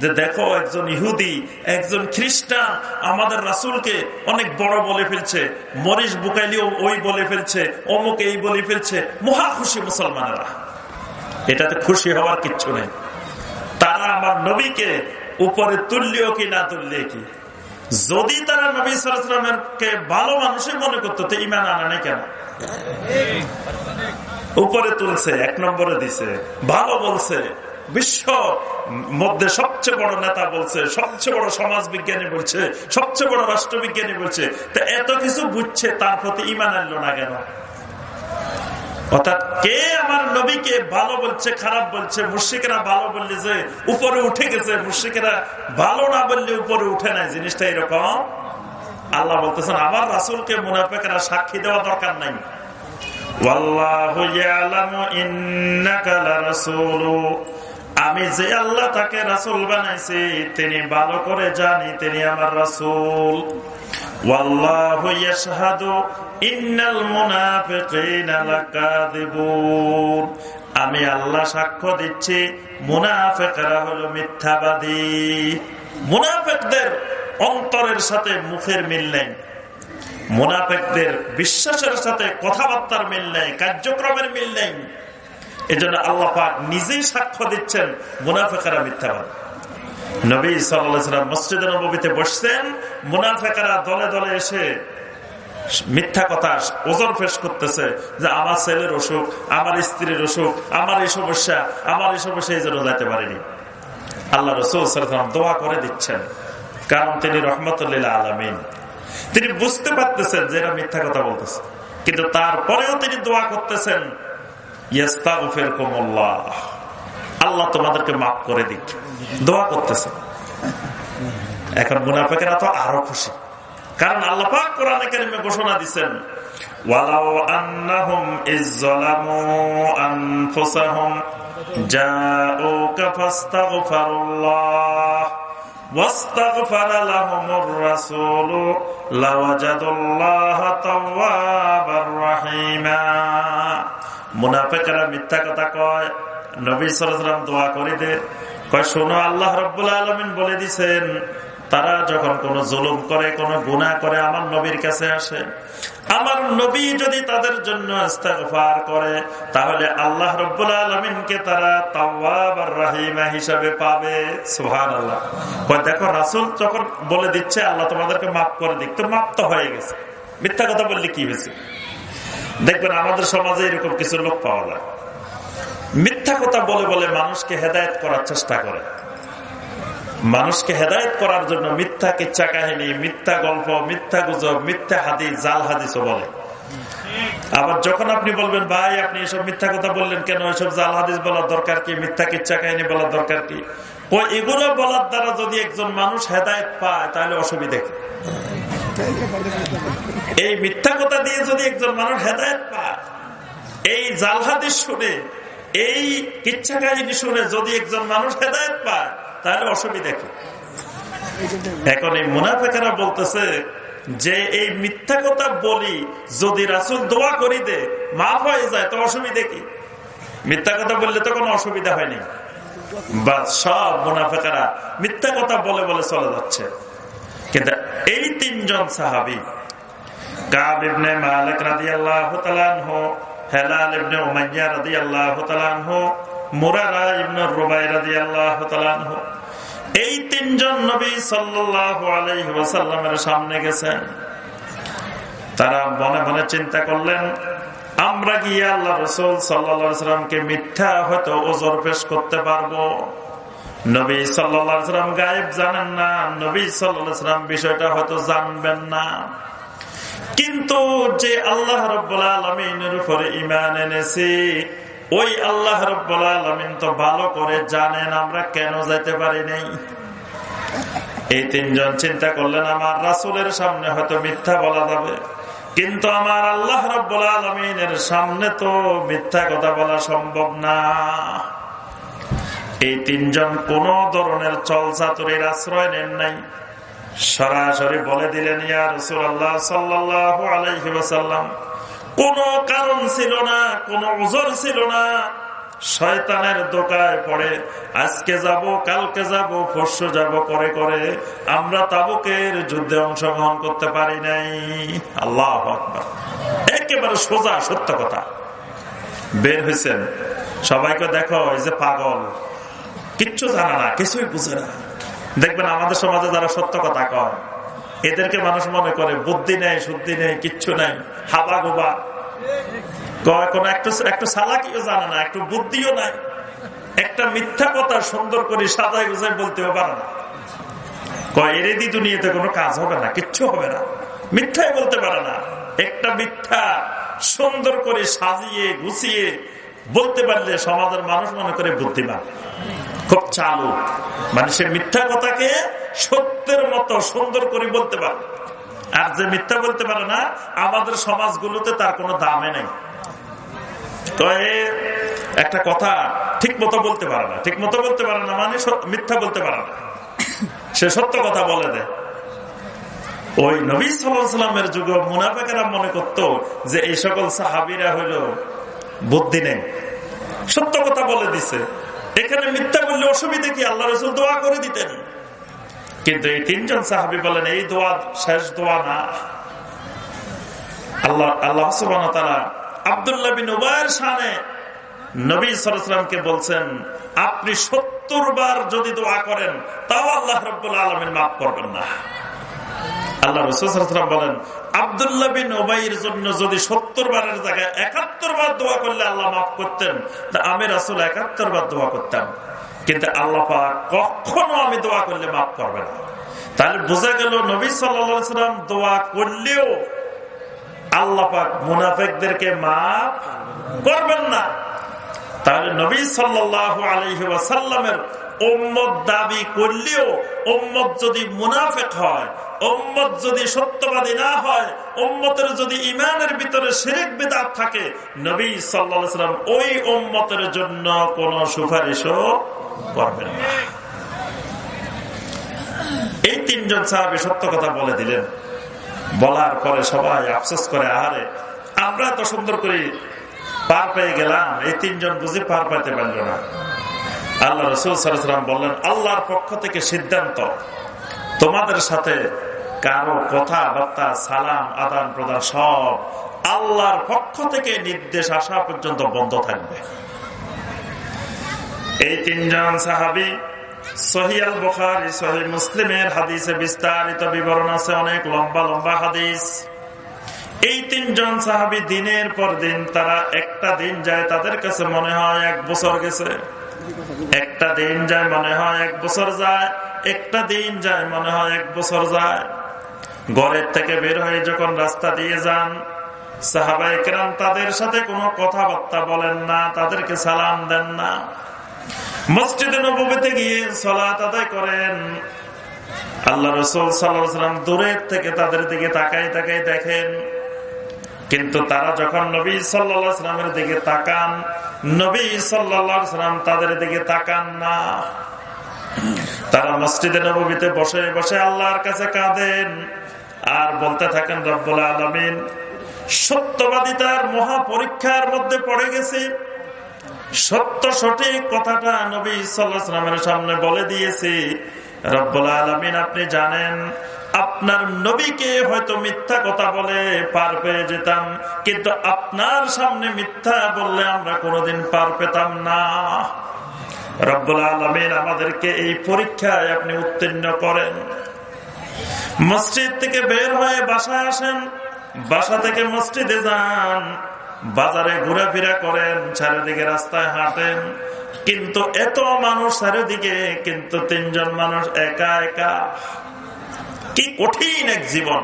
যে দেখো একজন ইহুদি, একজন খ্রিস্টান আমাদের রাসুলকে অনেক বড় বলে ফেলছে মরিস বুকাইলিও ওই বলে ফেলছে, অমুক এই বলে ফেলছে, মহা খুশি মুসলমানেরা। এটাতে খুশি হওয়ার কিচ্ছু নেই। তারা আমার নবীকে উপরে তুললেও কি, না তুললে কি? যদি তারা নবী সালামের কে ভালো মানুষের মনে করতো, তো ইমান আনা নেই কেন? উপরে তুলছে, এক নম্বরে দিছে। ভালো বলছে। বিশ্ব মধ্যে সবচেয়ে বড় নেতা বলছে, সবচেয়ে বড় সমাজ বিজ্ঞানী বলছে, সবচেয়ে বড় রাষ্ট্রবিজ্ঞানী বলছে। তো এত কিছু বুঝছে, তার প্রতি ইমান আনলো না কেন? অর্থাৎ কে আমার নবীকে ভালো বলছে, খারাপ বলছে? মুর্শিকেরা ভালো বললে যে উপরে উঠে গেছে মুর্শিকেরা ভালো না বললে উপরে উঠে নাই। জিনিসটা এরকম। আল্লাহ বলতেছেন, আমার রাসুলকে মুনাফেকেরা সাক্ষী দেওয়া দরকার নাই। আমি যে আল্লাহ তাকে রাসুল বানাইছি, তিনি ভালো করে জানি তিনি আমার রাসুল। আমি আল্লাহ সাক্ষ্য দিচ্ছি, মুনাফেকরা হলো মিথ্যাবাদী। মুনাফেকদের অন্তরের সাথে মুখের মিল নেই। মোনাফেকদের বিশ্বাসের সাথে কথাবার্তার মিল নেই, কার্যক্রমের মিল নেই। এজন্য আল্লাহ পাক নিজেই সাক্ষ্য দিচ্ছেন, মুনাফেকারা মিথ্যাবাদ নবী সাল্লাম মসজিদ নবীতে বসছেন মুনাফেকারা দলে দলে এসে মিথ্যা কথা ওজন ফেস করতেছে যে আমার ছেলের অসুখ, আমার স্ত্রীর অসুখ, আমার এই সমস্যা, আমার এই সমস্যা, এই জন্য যাইতে পারেনি। আল্লাহ রসুল দোয়া করে দিচ্ছেন। কারণ তিনি রহমতুল্লাহ আলমিন। তিনি বুঝতে পারতেছেন যে এরা মিথ্যা কথা বলতেছে। কিন্তু তারপরেও তিনি দোয়া করতেছেন আল্লাহ তোমাদেরকে মাফ করে দিক। দোয়া করতেছেন। এখন মুনাফেকেরা তো আরও খুশি। কারণ আল্লাহ পাক কোরআনে ঘোষণা দিবেন ওয়ালাউ আন্নাহুম ইযলামু আনফুসাহুম واستغفر لهم الرسول لوجدوا الله توابا رحيما মুনাফেকরা মিথ্যা কথা কয় নবী সালাম দোয়া করে দে কয় শোনো আল্লাহ রব্বুল আলমিন বলে দিছেন তারা যখন কোন জুলুম করে, কোন গুণা করে, আমার নবীর কাছে আসে। আমার নবী যদি তাদের জন্য ইস্তেগফার করে, তাহলে আল্লাহ রব্বুল আলমিনকে তারা রাহিমা হিসাবে পাবে। সুহান আল্লাহ দেখো, রাসুল যখন বলে দিচ্ছে, আল্লাহ তোমাদেরকে মাফ করে দিক, তো মাপ তো হয়ে গেছে। মিথ্যা কথা বললে কি হয়েছে? দেখবেন আমাদের সমাজে এরকম কিছু লোক পাওয়া যায়। মিথ্যা কথা বলে বলে মানুষকে হেদায়ত করার চেষ্টা করে। মানুষকে হেদায়ত করার জন্য মিথ্যা কিচ্ছা কাহিনী, মিথ্যা গল্প, মিথ্যা গুজব, মিথ্যা হাদিস, জাল হাদিসও বলে। আবার যখন আপনি বলবেন, ভাই, আপনি এসব মিথ্যা কথা বললেন কেন? এসব জাল হাদিস বলার দরকার কি? মিথ্যা কিচ্ছা কাহিনী বলার দরকার কি? এগুলো বলার দ্বারা যদি একজন মানুষ হেদায়ত পায়, তাহলে অসুবিধা কি? এই মিথ্যা কথা দিয়ে যদি একজন মানুষ হেদায়ত পায়, এই জাল হাদিস শুনে, এই কিচ্ছা কাহিনী শুনে যদি একজন মানুষ হেদায়ত পায় তাহলে অসুবিধা কি? এখন এই মুনাফেকেরা বলতেছে যে এই মিথ্যা কথা বলি, যদি রাসুল দোয়া করি দে, মাফ হয়ে যায়, তো অসুবিধা কি? মিথ্যা কথা বললে তো কোনো অসুবিধা হয়নি। বা সব মুনাফেকারা মিথ্যা কথা বলে বলে চলে যাচ্ছে। কিন্তু এই তিনজন সাহাবি, কাব ইবনে মালিক রাদিয়াল্লাহু তাআলা হেলাল ইবনে উমাইয়া রাদিয়াল্লাহু তাআলা মুরারা ইবনে রুবাই রাদিয়াল্লাহু তাআলা এই তিনজন নবী সাল্লাল্লাহু আলাইহি ওয়াসাল্লামের সামনে গেছেন। তারা মনে মনে চিন্তা করলেন, আমরা গিয়ে আল্লাহ রসুল সাল্লামকে মিথ্যা হয়তো ওজোর পেশ করতে পারব? নবী সাল্লাম গায়েব জানেন না, নবী সাল্লাম বিষয়টা হয়তো জানবেন না। কিন্তু যে আল্লাহ রব্বুল আলমিনের উপরে ইমান এনেছি ওই আল্লাহ আলমিন তো ভালো করে জানেন আমরা কেন যাইতে পারি নাই। এই তিনজন চিন্তা করলেন, আমার রাসুলের সামনে হয়তো মিথ্যা বলা যাবে, কিন্তু আমার আল্লাহ আলমিনের সামনে তো মিথ্যা কথা বলা সম্ভব না। এই তিনজন কোন ধরনের চল চাতুরির আশ্রয় নেন নাই। সরাসরি বলে দিলেন, ইয়া রসুল্লাহ সাল্লাহ আলাইসাল্লাম কোন কারণ ছিল না, কোন ওজোর ছিল না। শয়তানের দোকায় পড়ে, আজকে যাব, কালকে যাব, পরশু যাব করে করে। আমরা তাবুকের যুদ্ধে অংশগ্রহণ করতে পারি নাই। আল্লাহ একেবারে সোজা, সত্য কথা। বের হয়েছেন সবাইকে দেখো, এই যে পাগল। কিচ্ছু জানা না, কিছুই বুঝে না। দেখবেন আমাদের সমাজে যারা সত্য কথা কয় এদেরকে মানুষ মনে করে, বুদ্ধি নেই, শুদ্ধি নেই, কিচ্ছু নেই, হাবা গোবা। কোন একটু একটু সালাকিও জানে না, একটু বুদ্ধিও নাই। একটা মিথ্যা কথা সুন্দর করে সাজাই গুজাই বলতেও পারে না। দুনিয়াতে কোনো কাজ হবে না, কিচ্ছু হবে না। মিথ্যাই বলতে পারে না। একটা মিথ্যা সুন্দর করে সাজিয়ে, গুছিয়ে বলতে পারলে সমাজের মানুষ মনে করে বুদ্ধিমান। খুব চালু মানে সে মিথ্যা কথাকে সত্যের মতো সুন্দর করে বলতে পারে। আর যে মিথ্যা বলতে পারে না, আমাদের সমাজগুলোতে তার কোনো দামে নেই। একটা কথা ঠিক মতো বলতে পারে না। ঠিক মতো বলতে পারে না মানে মিথ্যা বলতে পারে না। সে সত্য কথা বলে দেয়। ওই নবী সাল্লামের যুগে মুনাফেকেরা মনে করত যে এই সকল সাহাবিরা হইল বুদ্ধি নেই সত্য কথা বলে দিছে। এখানে মিথ্যা বললে অসুবিধা কি? আল্লাহ রসুল দোয়া করে দিতেন। কিন্তু এই তিনজন সাহাবি বলেন, এই দোয়া শেষ দোয়া না। আল্লাহ আল্লাহ তারা আবদুল্লাহ বিন উবায়ের নবী বলছেন, আপনি সত্তর বার যদি দোয়া করেন, তাও আল্লাহ রব্বুল আলমিন মাফ করবেন না। আল্লাহ রসুলাম বলেন আবদুল্লাহ বিন ওবাইয়ের জন্য যদি সত্তর বারের জায়গায় একাত্তর বার দোয়া করলে আল্লাহ মাফ করতেন, তা আমি রাসুল একাত্তর বার দোয়া করতাম। কিন্তু আল্লাহ কখনো আমি দোয়া করলে মাফ করবে না। তাহলে বোঝা গেল নবী সাল্লাম দোয়া করলেও আল্লাহ পাক মুনাফেকদেরকে মাফ করবেন না। তাহলে নবী সাল্লাহ আলহি ওয়াসাল্লামের ওম্মত দাবি করলেও ওম্মত যদি মুনাফেক হয় ওম্মত যদি সত্যবাদী না হয় ওম্মতের যদি ইমানের ভিতরে শেরেক বেদাত থাকে, নবী সাল্লাম ওই ওম্মতের জন্য কোন সুপারিশও করবেন না। এই তিনজন সাহাবি সত্য কথা বলে দিলেন। বলার পরে সবাই আফসোস করে, আহারে, আমরা তো সুন্দর করে পার পেয়ে গেলাম, এই তিনজন বুঝি পার পাইতে পারল না। আল্লাহ রসুল সালাম বললেন, আল্লাহর পক্ষ থেকে সিদ্ধান্ত, তোমাদের সাথে কারও কথাবার্তা, সালাম, আদান প্রদান সব আল্লাহর পক্ষ থেকে নির্দেশ আসা পর্যন্ত বন্ধ থাকবে। এই তিনজন সাহাবি সহিয়াল বখারি, সহি মুসলিমের হাদিসে বিস্তারিত বিবরণ আছে, অনেক লম্বা লম্বা হাদিস। এই তিনজন সাহাবি দিনের পর দিন, তারা একটা দিন যায়, তাদের কাছে মনে হয় এক বছর গেছে। একটা দিন যায় মনে হয় এক বছর যায়, একটা দিন যায় মনে হয় এক বছর যায়। ঘরের থেকে বের হয়ে যখন রাস্তা দিয়ে যান সাহাবাই কেরাম তাদের সাথে কোনো কথাবার্তা বলেন না, তাদেরকে সালাম দেন না। মসজিদে নবীতে গিয়ে সলাত আদায় করেন। আল্লাহ রসুল সাল্লাম দূরের থেকে তাদের দিকে তাকাই তাকাই দেখেন কিন্তু তারা যখন নবী সাল্লামের দিকে তাকান, নবী সাল্লাম তাদের দিকে তাকান না। তারা মসজিদে নবীতে বসে বসে আল্লাহর কাছে কাঁদেন আর বলতে থাকেন, রব্বুল আলমিন সত্যবাদিতার মহা পরীক্ষার মধ্যে পড়ে গেছে। সত্য সঠিক কথাটা নবী সাল্লামের সামনে বলে দিয়েছে। রব্বুল আলমিন, আপনি জানেন আপনার নবীকে হয়তো মিথ্যা কথা বলে পার পেয়ে যেতাম, কিন্তু আপনার সামনে মিথ্যা বললে আমরা কোনোদিন পার পেতাম না। রব্বুল আলমিন আমাদেরকে এই পরীক্ষায় আপনি উত্তীর্ণ করেন। মসজিদ থেকে বের হয়ে বাসায় আসেন, বাসা থেকে মসজিদে যান, বাজারে ঘোরাফেরা করেন, চারিদিকে রাস্তায় হাঁটেন, কিন্তু এত মানুষ চারিদিকে, কিন্তু তিনজন মানুষ একা একা। কি কঠিন এক জীবন।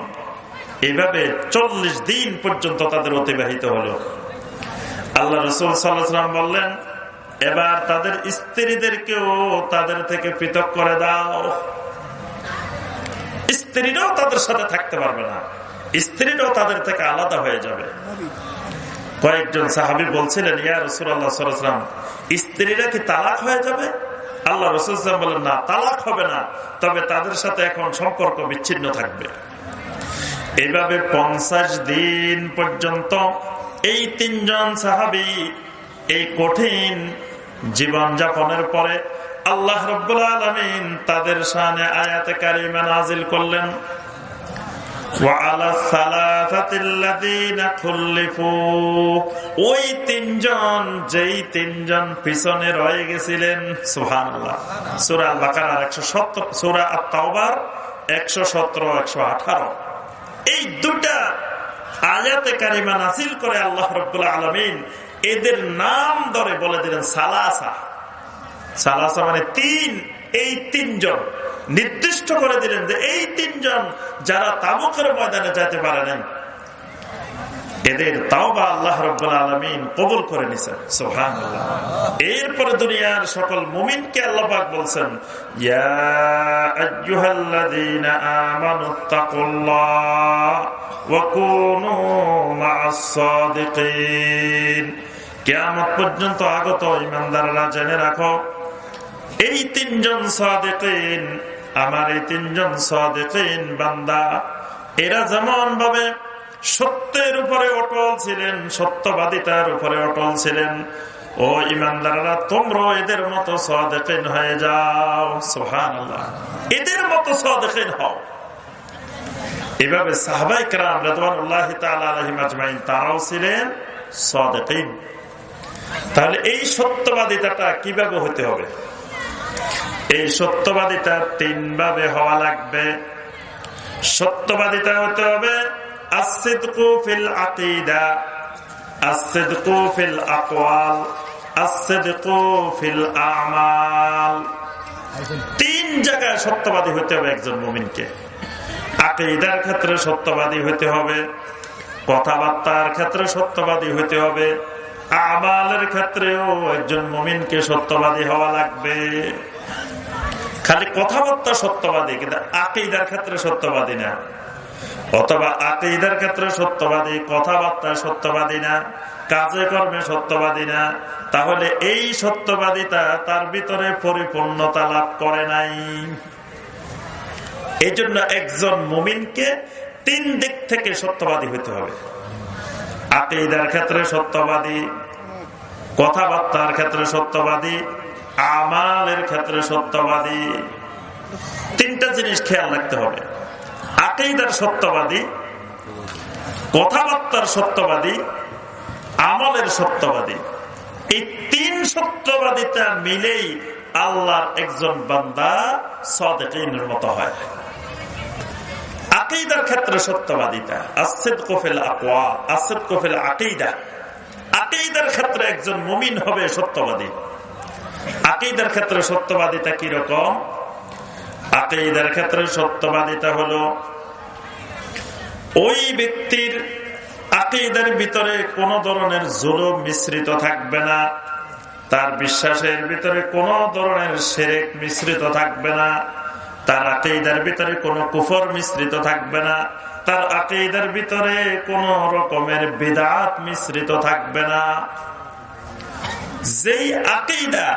এইভাবে চল্লিশ দিন পর্যন্ত তাদের অতিবাহিত হলো। আল্লাহ রসুল সাল্লাম বললেন, এবার তাদের স্ত্রীদেরকেও তাদের থেকে পৃথক করে দাও। স্ত্রীরাও তাদের সাথে থাকতে পারবে না। স্ত্রীরাও তাদের থেকে আলাদা হয়ে যাবে। কয়েকজন সাহাবি বলছিলেন, ইয়া রসুল আল্লাহ সাল্লাম স্ত্রীরা কি তালাক হয়ে যাবে? আল্লাহ রসুলাম বলেন, না, তালাক হবে না। তবে তাদের সাথে এখন সম্পর্ক বিচ্ছিন্ন থাকবে। এইভাবে পঞ্চাশ দিন পর্যন্ত এই তিনজন সাহাবি এই কঠিন জীবন যাপনের পরে আল্লাহ আলমিন তাদের সামনে আয়াতে কারিমা নাজিল করলেন। ওই তিনজন, যেই তিনজন পিছনে রয়ে গেছিলেন সুহান সুরা একশো সত্তর, সুরা আত্মাবার একশো সতেরো একশো আঠারো। এই দুটা আয়াতে কারিমা নাসিল করে আল্লাহ রব্বুল্লাহ আলমিন এদের নাম ধরে বলে দিলেন সালাসা। সালাসা মানে তিন, এই তিনজন। নির্দিষ্ট করে দিলেন যে এই তিনজন যারা তাবুকের ময়দানে যাইতে পারেন এদের তাও বা আল্লাহ আলমিন কবুল করে নিছেন। সোহান এরপরে দুনিয়ার সকল মুমিনকে আল্লাহাক বলছেন কেমন পর্যন্ত আগত ইমানদাররা জেনে রাখো, এই তিনজন সাদেকিন আমার এই তিনজন সাদেকিন বান্দা, এরা যেমন ভাবে সত্যের উপরে অটল ছিলেন, সত্যবাদিতার উপরে অটল ছিলেন, ও ইমানদাররা, তোমরা এদের মতো সাদেকিন হয়ে যাও। সোহান এদের মতো সাদেকিন হও। এভাবে সাহবাই কালাম রাদওয়ানুল্লাহ আলহিমাজমাইন তারাও ছিলেন সাদেকিন। তাহলে এই সত্যবাদিতাটা কীভাবে হতে হবে? এই সত্যবাদিতা তিন ভাবে হওয়া লাগবে। সত্যবাদিতা হতে হবে তিন জায়গায় সত্যবাদী হতে হবে একজন মুমিনকে। আকিদার ক্ষেত্রে সত্যবাদী হতে হবে, কথাবার্তার ক্ষেত্রে সত্যবাদী হতে হবে আমালের ক্ষেত্রেও একজন মুমিনকে সত্যবাদী হওয়া লাগবে। খালি কথাবার্তা সত্যবাদী, কিন্তু আকিদার ক্ষেত্রে সত্যবাদী না। অথবা আকিদার ক্ষেত্রে সত্যবাদী কথাবার্তা সত্যবাদী না, কাজে কর্মে সত্যবাদী না, তাহলে এই সত্যবাদিতা তার ভিতরে পরিপূর্ণতা লাভ করে নাই। এই একজন মুমিনকে তিন দিক থেকে সত্যবাদী হইতে হবে। আকিদার ক্ষেত্রে সত্যবাদী, কথাবার্তার ক্ষেত্রে সত্যবাদী, আমালের ক্ষেত্রে সত্যবাদী। তিনটা জিনিস খেয়াল রাখতে হবে। আকিদার সত্যবাদী, কথাবার্তার সত্যবাদী, আমলের সত্যবাদী। এই তিন সত্যবাদিতা মিলেই আল্লাহর একজন বান্দা সদের মতো হয়। আকিদার ক্ষেত্রে সত্যবাদিতা। আসেদ কফেল আকোয়া আসেদ কফেল আকিদা। আকিদার ক্ষেত্রে একজন মুমিন হবে সত্যবাদী। আকিদার ক্ষেত্রে সত্যবাদিতা কীরকম আকিদার ক্ষেত্রে সত্যবাদিতা হলো, ওই ব্যক্তির আকিদার ভিতরে কোন ধরনের জুলুম মিশ্রিত থাকবে না। তার বিশ্বাসের ভিতরে কোন ধরনের সেরেক মিশ্রিত থাকবে না। তার আকেইদার ভিতরে কোন কুফর মিশ্রিত থাকবে না। তার আকেইদার ভিতরে কোন রকমের বিদাত মিশ্রিত থাকবে না। যেই আকেইদা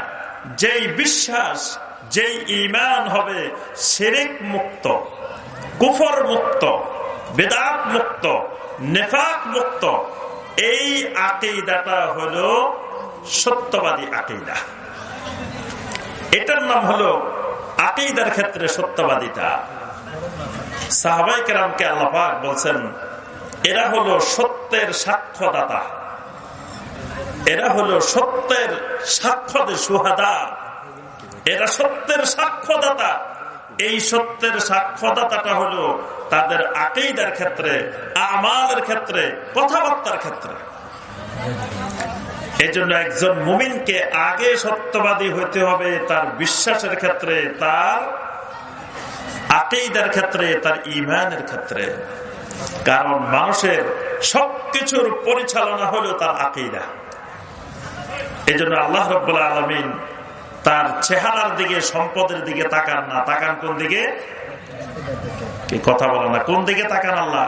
যেই বিশ্বাস, যেই ইমান হবে সেরেক মুক্ত, কুফর মুক্ত, বেদাত মুক্ত, নেফাক মুক্ত, এই আকেইদাটা হলো সত্যবাদী আকেইদা এটার নাম হলো আকেইদার ক্ষেত্রে সত্যবাদিতা। সাহাবাই কেরামকে আল্লাপাক বলছেন, এরা হলো সত্যের সাক্ষ্যদাতা। এরা হলো সত্যের সাক্ষ্যদের সুহাদা। এরা সত্যের সাক্ষ্যদাতা। এই সত্যের সাক্ষ্যদাতাটা হলো তাদের আকেইদার ক্ষেত্রে আমাদের ক্ষেত্রে, কথাবার্তার ক্ষেত্রে। এই জন্য একজন মুমিনকে আগে সত্যবাদী হইতে হবে তার বিশ্বাসের ক্ষেত্রে, তার আকেইদার ক্ষেত্রে, তার ইমানের ক্ষেত্রে। কারণ মানুষের সবকিছুর পরিচালনা হলো তার আকেইদা এই জন্য আল্লাহ রব্বুল্লাহ আলমিন তার চেহারার দিকে, সম্পদের দিকে তাকান না। তাকান কোন দিকে? কথা বলে না? কোন দিকে তাকান আল্লাহ?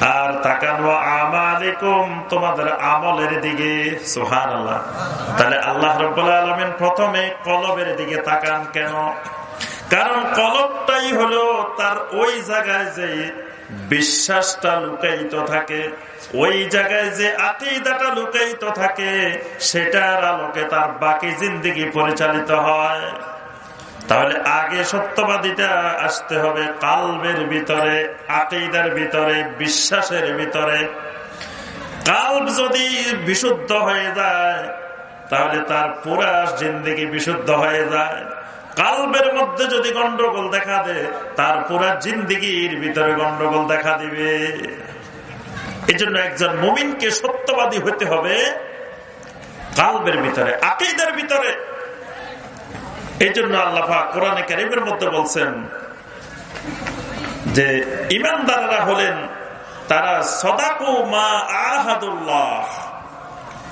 আর তাকান আমালিকুম, তোমাদের আমলের দিকে। সোহান আল্লাহ তাহলে আল্লাহ রব্বুল আলমিন প্রথমে কলবের দিকে তাকান কেন? কারণ কলবটাই হলো তার ওই জায়গায় যে বিশ্বাসটা লুকায়িত থাকে, ওই জায়গায় যে আকিদাটা লুকায়িত থাকে, সেটার আলোকে তার বাকি জিন্দিগি পরিচালিত হয়। তাহলে আগে সত্যবাদীটা আসতে হবে কালবের ভিতরে আকিদার ভিতরে বিশ্বাসের ভিতরে। কাল্ব যদি বিশুদ্ধ হয়ে যায় তাহলে তার পুরা জিন্দিগি বিশুদ্ধ হয়ে যায়। কালবের মধ্যে যদি গন্ডগোল দেখা দেয় তার পুরা জিন্দিগির ভিতরে গন্ডগোল দেখা দিবে। এই জন্য একজন মুমিনকে সত্যবাদী হতে হবে কালবের ভিতরে আকেইদের ভিতরে। এই জন্য আল্লাহা কোরআনে কারিমের মধ্যে বলছেন যে, ইমানদাররা হলেন তারা সদাকু মা আহাদুল্লাহ।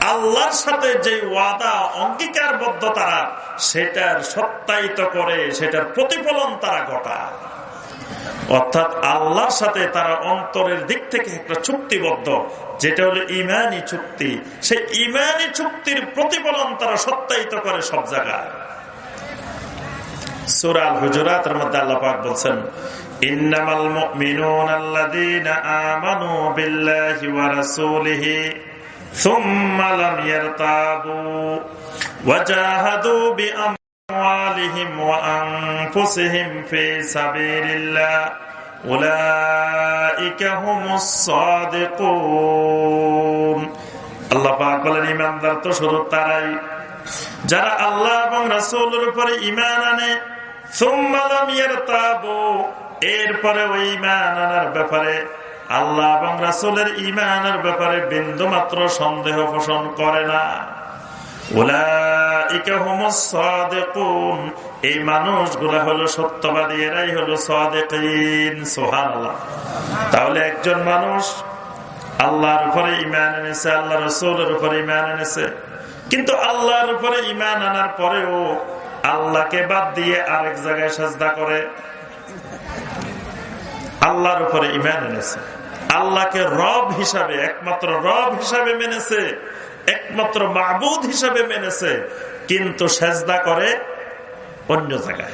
আল্লাহর সাথে যে ওয়াদা, অঙ্গীকারবদ্ধ তারা, সেটার সত্যায়িত করে, সেটার প্রতিফলন তারা ঘটায়। অর্থাৎ আল্লাহর সাথে তারা অন্তরের দিক থেকে একটা চুক্তিবদ্ধ, যেটা হলো ইমানি চুক্তি। সেই ইমানি চুক্তির প্রতিফলন তারা সত্যায়িত করে সব জায়গায়। সুরাল হুজুরাতের মধ্যে আল্লাহ পাক বলছেন, ইন্নামাল মুমিনুন আল্লাযীনা আমানু বিল্লাহি ওয়া রাসূলিহি সুম্মা লাম ইয়ারতাবু ওয়া জাহাদু বিআমওয়ালিহিম ওয়া আনফুসিহিম ফি সাবিলিল্লাহ। উলাইকা হুমুস সাদিকুন। আল্লাহ পাক বলেন, ইমানদার তো শুধু তারাই। যারা আল্লাহ এবং রাসুলের উপরে ইমান আনে এরপরে ওই ইমান আনার ব্যাপারে আল্লাহ এবং রাসুলের ইমানের ব্যাপারে বিন্দু মাত্র সন্দেহ পোষণ করে না। এই মানুষগুলা হলো সত্যবাদী, এরাই হলো তাহলে একজন মানুষ আল্লাহর উপরে ইমান এনেছে, আল্লাহ রসুলের উপরে ইমান এনেছে। কিন্তু আল্লাহর উপরে ইমান আনার পরেও আল্লাহকে বাদ দিয়ে আরেক জায়গায় সাজদা করে। আল্লাহর উপরে ইমান এনেছে। আল্লাহকে রব হিসাবে, একমাত্র রব হিসাবে মেনেছে, একমাত্র মাহবুদ হিসাবে মেনেছে, কিন্তু সেজদা করে অন্য জায়গায়।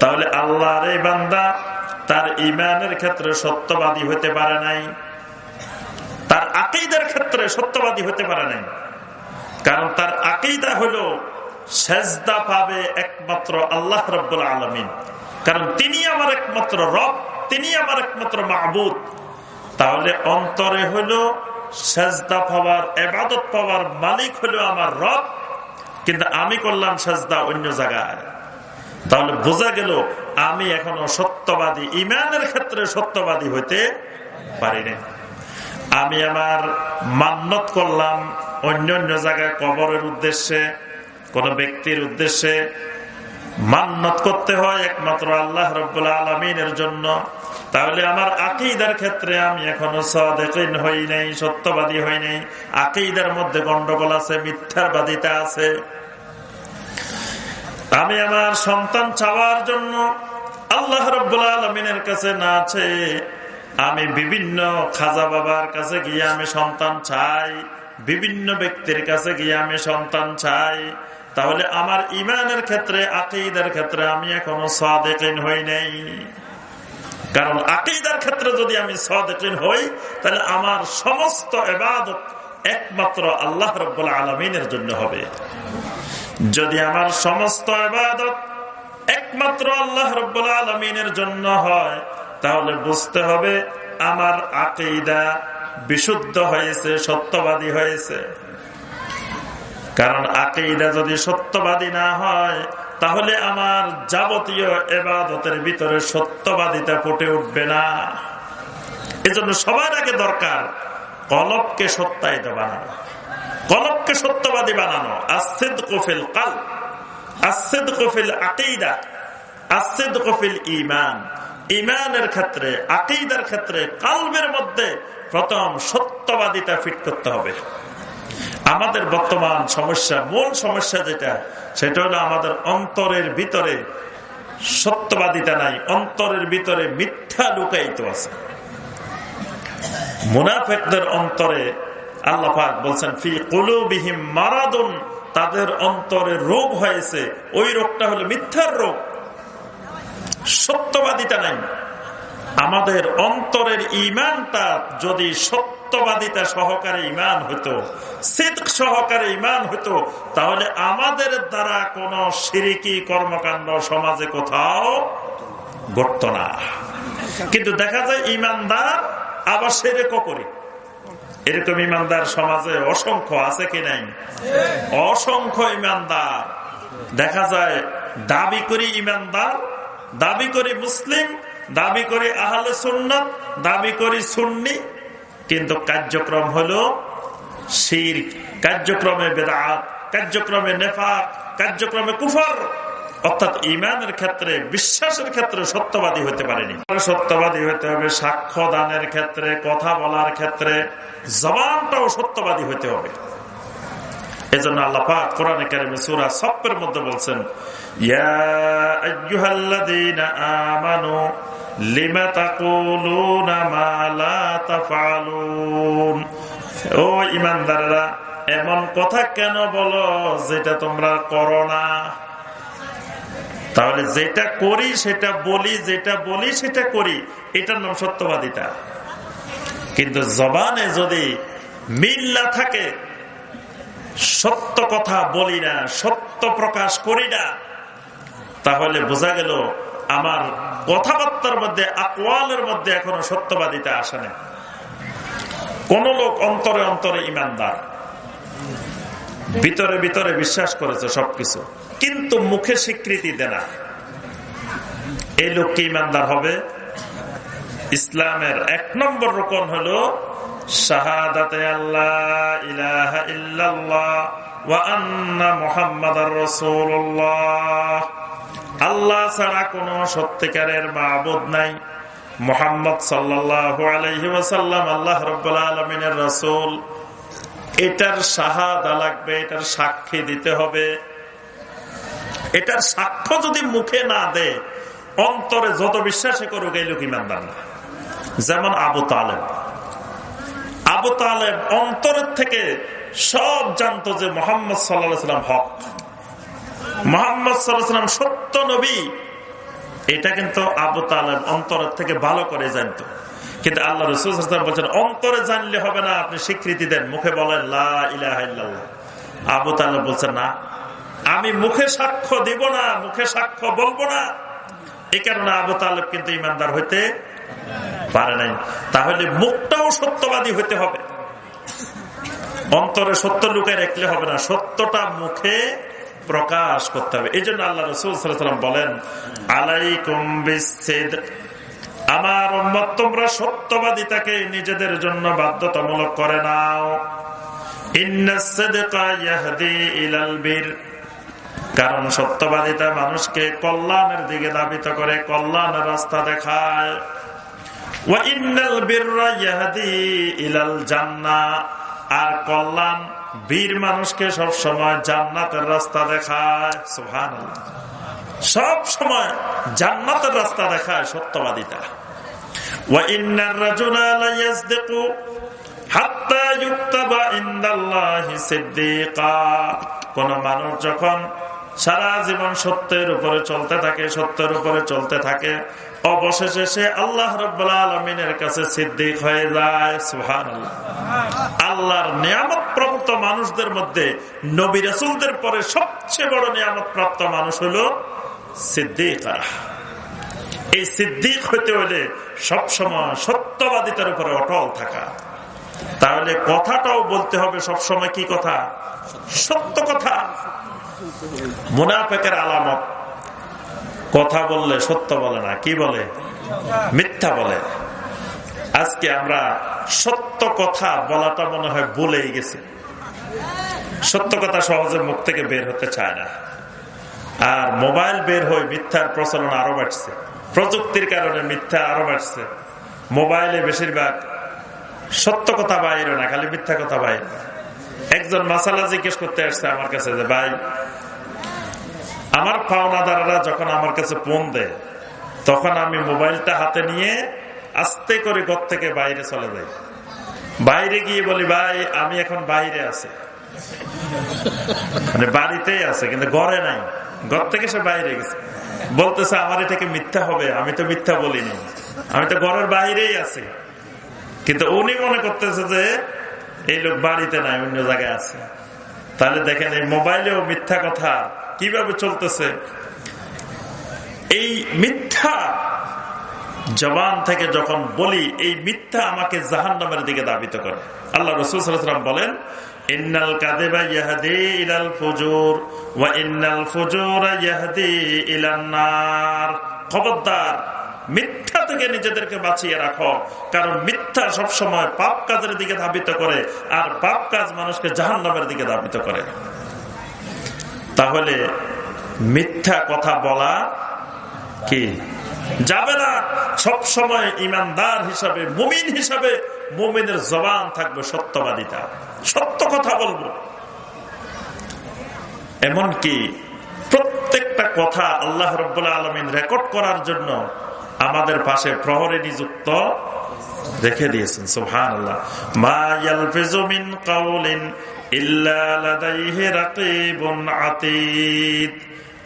তাহলে আল্লাহর এই বান্দা তার ইমানের ক্ষেত্রে সত্যবাদী হতে পারে নাই। তার আকিদার ক্ষেত্রে সত্যবাদী হতে পারে নাই। কারণ তার আকিদা হলো সেজদা পাবে একমাত্র আল্লাহ রব্বুল আলমিন। কারণ তিনি আমার একমাত্র রব, তিনি আমার একমাত্র মাহবুদ তাহলে অন্তরে হলো সেজদা পাওয়ার এবাদত পাওয়ার মালিক হলো আমার রব। কিন্তু আমি করলাম সেজদা অন্য জায়গায়। তাহলে বোঝা গেল আমি এখনও সত্যবাদী ইমানের ক্ষেত্রে সত্যবাদী হইতে পারিনি। আমি আমার মান্নত করলাম অন্য অন্য জায়গায় কবরের উদ্দেশ্যে। কোন ব্যক্তির উদ্দেশ্যে মান্নত করতে হয় একমাত্র আল্লাহ রব্বুল্লা আলমিনের জন্য, তাহলে আমার আকিদার ক্ষেত্রে আমি এখনও সদেকিন হই নাই, সত্যবাদী হই নাই। আকিদার মধ্যে গন্ডগোল আছে মিথ্যার বাদিতা আছে। আমি আমার সন্তান চাওয়ার জন্য আল্লাহ রব্বুল্লা আলমিনের কাছে না আছে আমি বিভিন্ন খাজা বাবার কাছে গিয়ে আমি সন্তান চাই, বিভিন্ন ব্যক্তির কাছে গিয়ে আমি সন্তান চাই। তাহলে আমার ইমানের ক্ষেত্রে, আকিদার ক্ষেত্রে আমি এখনও সাদেকিন হই নাই। কারণ আকিদার ক্ষেত্রে যদি আমি সাদেকিন হই, তাহলে আমার সমস্ত এবাদত একমাত্র আল্লাহ রব্বুল আলমিনের জন্য হবে। যদি আমার সমস্ত এবাদত একমাত্র আল্লাহ রব্বুল আলমিনের জন্য হয়, তাহলে বুঝতে হবে আমার আকিদা বিশুদ্ধ হয়েছে, সত্যবাদী হয়েছে। কারণ আকেইদা যদি সত্যবাদী না হয়, তাহলে আমার যাবতীয় এবাদতের ভিতরে সত্যবাদিতা ফুটে উঠবে না। এজন্য সবার আগে দরকার কলবকে সত্যায়িত বানানো। কলবকে সত্যবাদী বানানো। আসেদ কফিল কাল আসেদ কফিল আকেইদা আসেদ কফিল ইমান ইমানের ক্ষেত্রে, আকিদার ক্ষেত্রে কালবের মধ্যে প্রথম সত্যবাদিতা ফিট করতে হবে। আমাদের বর্তমান সমস্যা, মূল সমস্যা যেটা, সেটা হলো আমাদের অন্তরের ভিতরে সত্যবাদিতা নাই, অন্তরের ভিতরে মিথ্যা লুকায়িত আছে। মুনাফেকদের অন্তরে আল্লাহাক বলছেন, ফি কলুবিহীম মারাদুন তাদের অন্তরে রোগ হয়েছে, ওই রোগটা হলো মিথ্যার রোগ। সত্যবাদিতা নাই। আমাদের অন্তরের ইমানটা যদি সত্যবাদিতা সহকারে ইমান হতো সহকারে ইমান হতো তাহলে আমাদের দ্বারা কোন সিরিকি কর্মকাণ্ড সমাজে কোথাও ঘটত না। কিন্তু দেখা যায় ইমানদার আবার সেরেকও করে। এরকম ইমানদার সমাজে অসংখ্য আছে কি নাই? অসংখ্য ইমানদার দেখা যায় দাবি করি ইমানদার দাবি করি মুসলিম দাবি করি আহলে সুন্নত দাবি করি সুন্নি, কিন্তু কার্যক্রম হলো শির কার্যক্রমে বেদাত, কার্যক্রমে নেফাক, কার্যক্রমে কুফর। অর্থাৎ ইমানের ক্ষেত্রে, বিশ্বাসের ক্ষেত্রে সত্যবাদী হতে পারেনি। সত্যবাদী হতে হবে সাক্ষ্য দানের ক্ষেত্রে, কথা বলার ক্ষেত্রে, জবানটাও সত্যবাদী হতে হবে। এজন্য আল্লাহ পাক কোরআনে কারিমে সূরা সফের মধ্যে বলছেন, ইয়া আমানু লিমা ও ঈমানদাররা এমন কথা কেন বলো যেটা তোমরা করো না? তাহলে যেটা করি, সেটা বলি, যেটা বলি, সেটা করি, এটার নাম সত্যবাদিতা। কিন্তু জবানে যদি মিল না থাকে, সত্য কথা বলি না, সত্য প্রকাশ করি না, তাহলে বোঝা গেল আমার কথাবার্তার মধ্যে, আকওয়ালের মধ্যে এখনও সত্যবাদিতা আসে না কোন লোক অন্তরে অন্তরে ইমানদার। ভিতরে ভিতরে বিশ্বাস করেছে সবকিছু। কিন্তু মুখে স্বীকৃতি দেনা এই লোক কি ইমানদার হবে? ইসলামের এক নম্বর রোকন হলো, শাহাদাতে আল্লাহ ইলাহা ইল্লাল্লাহ ওয়া আন্না মুহাম্মাদার আল্লাহ ছাড়া কোন সত্যিকারের মাহবুদ নাই। মোহাম্মদ ওয়াসাল্লাম, আল্লাহ আলামিনের রাসূল। এটার শাহাদা লাগবে, এটার সাক্ষী দিতে হবে। এটার সাক্ষ্য যদি মুখে না দে, অন্তরে যত বিশ্বাসে করুক, এই লোক ইমানদার না। যেমন আবু তালেব। আবু তালেব অন্তরের থেকে সব জানতো যে মোহাম্মদ সাল্লাহ সাল্লাম হক। মোহাম্মদ সাল্লাম সত্য নবী। এটা কিন্তু আবু তালেব অন্তরের থেকে ভালো করে জানতো। কিন্তু আল্লাহ রসুল বলছেন, অন্তরে জানলে হবে না, আপনি স্বীকৃতি দেন। মুখে বলেন আবু তালেব বলছেন, না, আমি মুখে সাক্ষ্য দিব না, মুখে সাক্ষ্য বলব না। এই কারণে আবু তালেব কিন্তু ইমানদার হইতে পারে নাই। তাহলে মুখটাও সত্যবাদী হইতে হবে। অন্তরে সত্য লুকায় রাখলে হবে না। সত্যটা মুখে প্রকাশ করতে হবে। এই জন্য আল্লাহ রসুলাম বলেন, আলাইকুম আমার তোমরা সত্যবাদিতাকে নিজেদের জন্য বাধ্যতামূলক করে নাও। কারণ সত্যবাদিতা মানুষকে কল্যাণের দিকে দাবিত করে, কল্যাণের রাস্তা দেখায়। আর কল্যাণ বীর মানুষকে সব সময় জান্নাতের রাস্তা দেখায় সুহান সব সময় জান্নাতের রাস্তা দেখায় সত্যবাদিতা। কোন মানুষ যখন সারা জীবন সত্যের উপরে চলতে থাকে, সত্যের উপরে চলতে থাকে অবশেষে সে আল্লাহ রবিনের কাছে সিদ্দিক হয়ে যায়। সুহান আল্লাহর নিয়ামত প্রাপ্ত মানুষদের মধ্যে নবী রসুলদের পরে সবচেয়ে বড় নিয়ামত প্রাপ্ত মানুষ হল সিদ্দিকা। এই সিদ্দিক হইতে হলে সবসময় সত্যবাদিতার উপরে অটল থাকা। তাহলে কথাটাও বলতে হবে সবসময় কি কথা? সত্য কথা। মুনাফেকের আলামত। কথা বললে সত্য বলে না, কি বলে? মিথ্যা বলে। আজকে আমরা সত্য কথা বলাটা মনে হয় বলেই গেছে। সত্য কথা সহজে মুখ থেকে বের হতে চায় না। আর মোবাইল বের হয়ে মিথ্যার প্রচলন আরও বাড়ছে। প্রযুক্তির কারণে মিথ্যা আরও বাড়ছে। মোবাইলে বেশিরভাগ সত্য কথা বাইরে না, খালি মিথ্যা কথা বাইরে। একজন মাসালা জিজ্ঞেস করতে আসছে আমার কাছে যে, ভাই আমার পাওনাদাররা যখন আমার কাছে ফোন দেয়, তখন আমি মোবাইলটা হাতে নিয়ে আস্তে করে ঘর থেকে বাইরে চলে যাই। বাইরে গিয়ে বলি, ভাই, আমি এখন বাইরে আছি। মানে বাড়িতেই আছে, কিন্তু ঘরে নাই। ঘর থেকে সে বাইরে গেছে। বলতেছে, আমার এটাকে মিথ্যা হবে? আমি তো মিথ্যা বলিনি। আমি তো ঘরের বাইরেই আছি। কিন্তু উনি মনে করতেছে যে, এই লোক বাড়িতে নাই, অন্য জায়গায় আছে। তাহলে দেখেন, এই মোবাইলেও মিথ্যা কথা। কীভাবে চলতেছে? এই মিথ্যা জবান থেকে যখন বলি, এই মিথ্যা আমাকে জাহান নামের দিকে দাবিত করে। আল্লাহ রসুলাম বলেন খবরদার, মিথ্যা থেকে নিজেদেরকে বাঁচিয়ে রাখো, কারণ মিথ্যা সবসময় পাপ কাজের দিকে ধাবিত করে, আর পাপ কাজ মানুষকে জাহান নামের দিকে ধাবিত করে। তাহলে মিথ্যা কথা বলা কি? যাবে না। সব সময় ইমানদার হিসাবে, মুমিন হিসাবে মুমিনের জবান থাকবে সত্যবাদিতা। সত্য কথা বলব। এমনকি প্রত্যেকটা কথা আল্লাহ রবাহ আলমিন রেকর্ড করার জন্য আমাদের পাশে প্রহরে নিযুক্ত রেখে দিয়েছেন। সুহান আল্লাহ মা ইয়ালফিজুমিন কাউলিন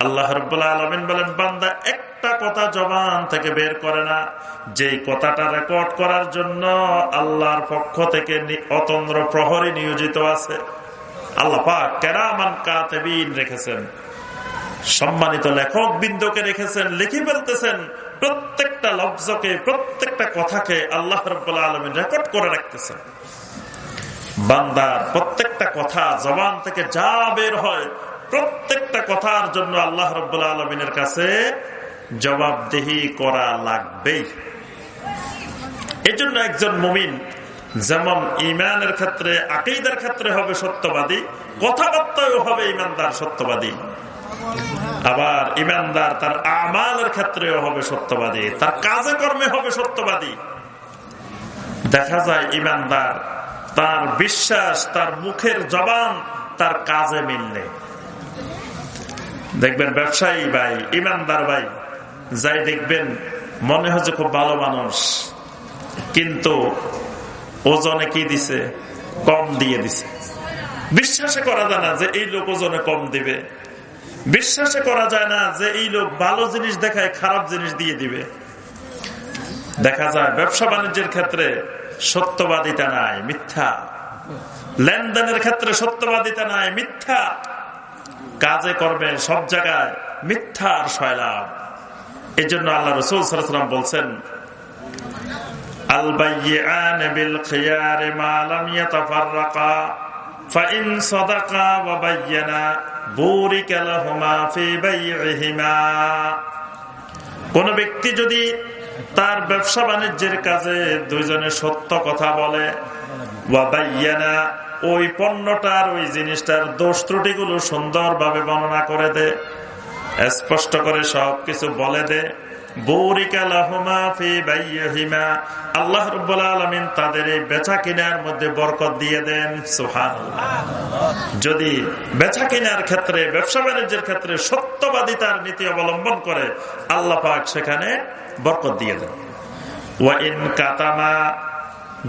আল্লাহ আলমিন বলেন, বান্দা একটা কথা জবান থেকে বের করে না। যে কথাটা রেকর্ড করার জন্য আল্লাহর পক্ষ থেকে অতন্দ্র প্রহরী নিয়োজিত আছে। আল্লাহ পাক কেরামান কাতেবিন রেখেছেন। সম্মানিত লেখক বিন্দুকে রেখেছেন, লিখে ফেলতেছেন। প্রত্যেকটা লব্জকে প্রত্যেকটা কথাকে আল্লাহ রবাহ আলমিন রেকর্ড করে রাখতেছেন। বান্দার প্রত্যেকটা কথা জবান থেকে যা বের হয়, প্রত্যেকটা কথার জন্য আল্লাহ রবাহ আলমিনের কাছে জবাবদেহি করা লাগবেই। এজন্য একজন মুমিন যেমন ইমানের ক্ষেত্রে, আকিদের ক্ষেত্রে হবে সত্যবাদী কথাবার্তাও হবে ইমানদার সত্যবাদী। আবার ইমানদার তার আমালের ক্ষেত্রেও হবে সত্যবাদী, তার কাজে কর্মে হবে সত্যবাদী। দেখা যায় ইমানদার তার বিশ্বাস, তার মুখের জবান, তার কাজে মিললে দেখবেন ব্যবসায়ী ভাই, ইমানদার ভাই, যাই দেখবেন, মনে হচ্ছে খুব ভালো মানুষ, কিন্তু ওজনে কি দিছে? কম দিয়ে দিছে। বিশ্বাসে করা যায় না যে এই লোক ওজনে কম দিবে। বিশ্বাসে করা যায় না যে এই লোক ভালো জিনিস দেখায়, খারাপ জিনিস দিয়ে দিবে। দেখা যায় ব্যবসা বাণিজ্যের ক্ষেত্রে সত্যবাদিতা নাই, মিথ্যা। লেনদেনের ক্ষেত্রে সত্যবাদিতা নাই, মিথ্যা। কাজে কর্মে সব জায়গায় মিথ্যা আর সয়লাভ এই জন্য আল্লাহ রসুল সাল্লাম বলছেন কোন ব্যক্তি যদি তার ব্যবসা বাণিজ্যের কাজে দুইজনে সত্য কথা বলে। ওই পণ্যটার ওই জিনিসটার দোষ ত্রুটিগুলো সুন্দরভাবে বর্ণনা করে দে, স্পষ্ট করে সবকিছু বলে দে। আল্লাহ আলমিন তাদের এই বেচা কিনার মধ্যে বরকত দিয়ে দেন। সুহান যদি বেচা কিনার ক্ষেত্রে, ব্যবসা বাণিজ্যের ক্ষেত্রে সত্যবাদিতার নীতি অবলম্বন করে, আল্লাহ পাক সেখানে বরকত দিয়ে দেন। ওয়াইন কাতামা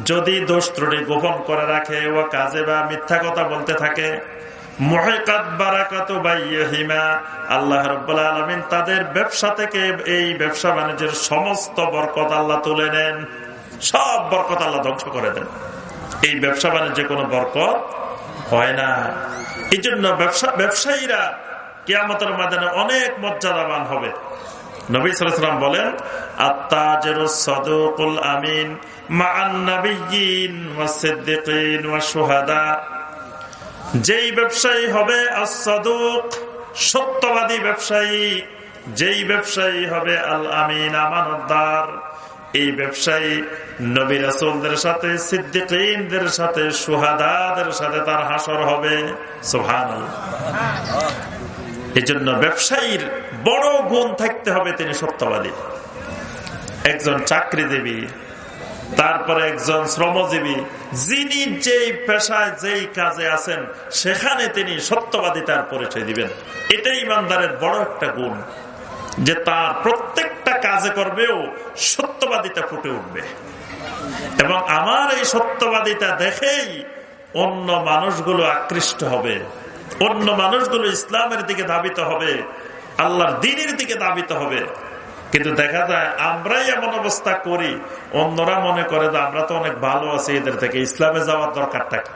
যদি দোষ ত্রুটি গোপন করে রাখে ও কাজে বা মিথ্যা কথা বলতে থাকে আল্লাহ আলমিন তাদের ব্যবসা থেকে এই ব্যবসা বাণিজ্যের সমস্ত বরকত আল্লাহ তুলে নেন। সব বরকত আল্লাহ ধ্বংস করে দেন। এই ব্যবসা বাণিজ্যে কোনো বরকত হয় না। এই জন্য ব্যবসা ব্যবসায়ীরা কেয়ামতের মাধ্যমে অনেক মর্যাদাবান হবে। নবী সালাম বলেন আত্মাজের সদকুল আমিন মান নবীন ওয়াসিদ্দিকিন ওয়া শুহাদা যেই ব্যবসায়ী হবে আসাদুক সত্যবাদী ব্যবসায়ী, যেই ব্যবসায়ী হবে আল আমিন আমানতদার, এই ব্যবসায়ী নবী রাসুলদের সাথে সিদ্দিকদের সাথে, সুহাদাদের সাথে তার হাসর হবে। সোহান এই জন্য ব্যবসায়ীর বড় গুণ থাকতে হবে তিনি সত্যবাদী। একজন চাকরিজীবী, তারপরে একজন শ্রমজীবী যিনি যেই পেশায়, যেই কাজে আছেন, সেখানে তিনি সত্যবাদিতার পরিচয় দিবেন। এটাই ইমানদারের বড় একটা গুণ, যে তার প্রত্যেকটা কাজে করবেও সত্যবাদিতা ফুটে উঠবে। এবং আমার এই সত্যবাদিতা দেখেই অন্য মানুষগুলো আকৃষ্ট হবে, অন্য মানুষগুলো ইসলামের দিকে ধাবিত হবে, আল্লাহর দিনের দিকে ধাবিত হবে। কিন্তু দেখা যায়, আমরাই এমন অবস্থা করি। অন্যরা মনে করে যে আমরা তো অনেক ভালো আছি এদের থেকে। ইসলামে যাওয়ার দরকারটা কি?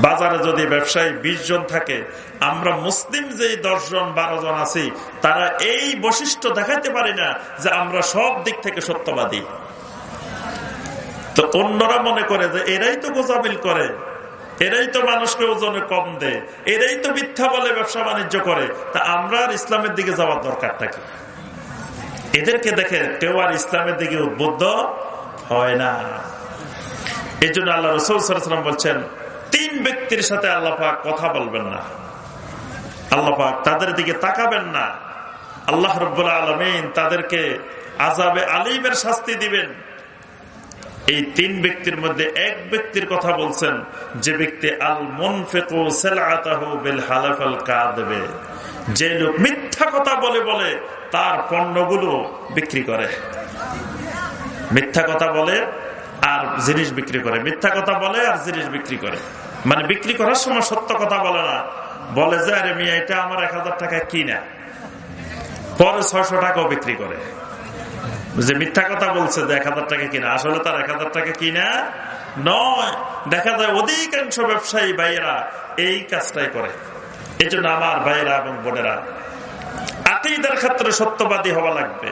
বাজারে যদি ব্যবসায়ী বিশ জন থাকে, আমরা মুসলিম যে দশ জন, বারো জন আছি, তারা এই বৈশিষ্ট্য দেখাতে পারি না যে আমরা সব দিক থেকে সত্যবাদী। তো অন্যরা মনে করে যে এরাই তো গোজামিল করে। এরাই তো মানুষকে ওজনে কম দেয়, এরাই তো মিথ্যা বলে ব্যবসা বাণিজ্য করে, তা আমরা আর ইসলামের দিকে যাওয়ার দরকারটা কি? এদেরকে দেখে কেউ আর ইসলামের দিকে উদ্বুদ্ধ হয় না। এই জন্য আল্লাহ রসুলাম বলছেন, তিন ব্যক্তির সাথে আল্লাপাক কথা বলবেন না। আল্লাপাক তাদের দিকে তাকাবেন না। আল্লাহ রব্বুল্লা আলমিন তাদেরকে আজাবে আলিমের শাস্তি দিবেন। এই তিন ব্যক্তির মধ্যে এক ব্যক্তির কথা বলছেন, যে ব্যক্তি আল মনফেকু দেবে যে লোক মিথ্যা কথা বলে বলে, তার পণ্যগুলো বিক্রি করে। মিথ্যা কথা বলে আর জিনিস বিক্রি করে। মিথ্যা কথা বলে আর জিনিস বিক্রি করে। মানে বিক্রি করার সময় সত্য কথা বলে না। বলে যে, আরে মিয়া, এটা আমার এক হাজার টাকা কিনা। পরে ছয়শো টাকাও বিক্রি করে। যে মিথ্যা কথা বলছে যে এক হাজার টাকা কিনা, আসলে তার এক হাজার টাকা কিনা নয়। দেখা যায় অধিকাংশ ব্যবসায়ী ভাইয়েরা এই কাজটাই করে। এই জন্য আমার ভাইয়েরা এবং বোনেরা আতিদার ক্ষেত্রে সত্যবাদী হওয়া লাগবে।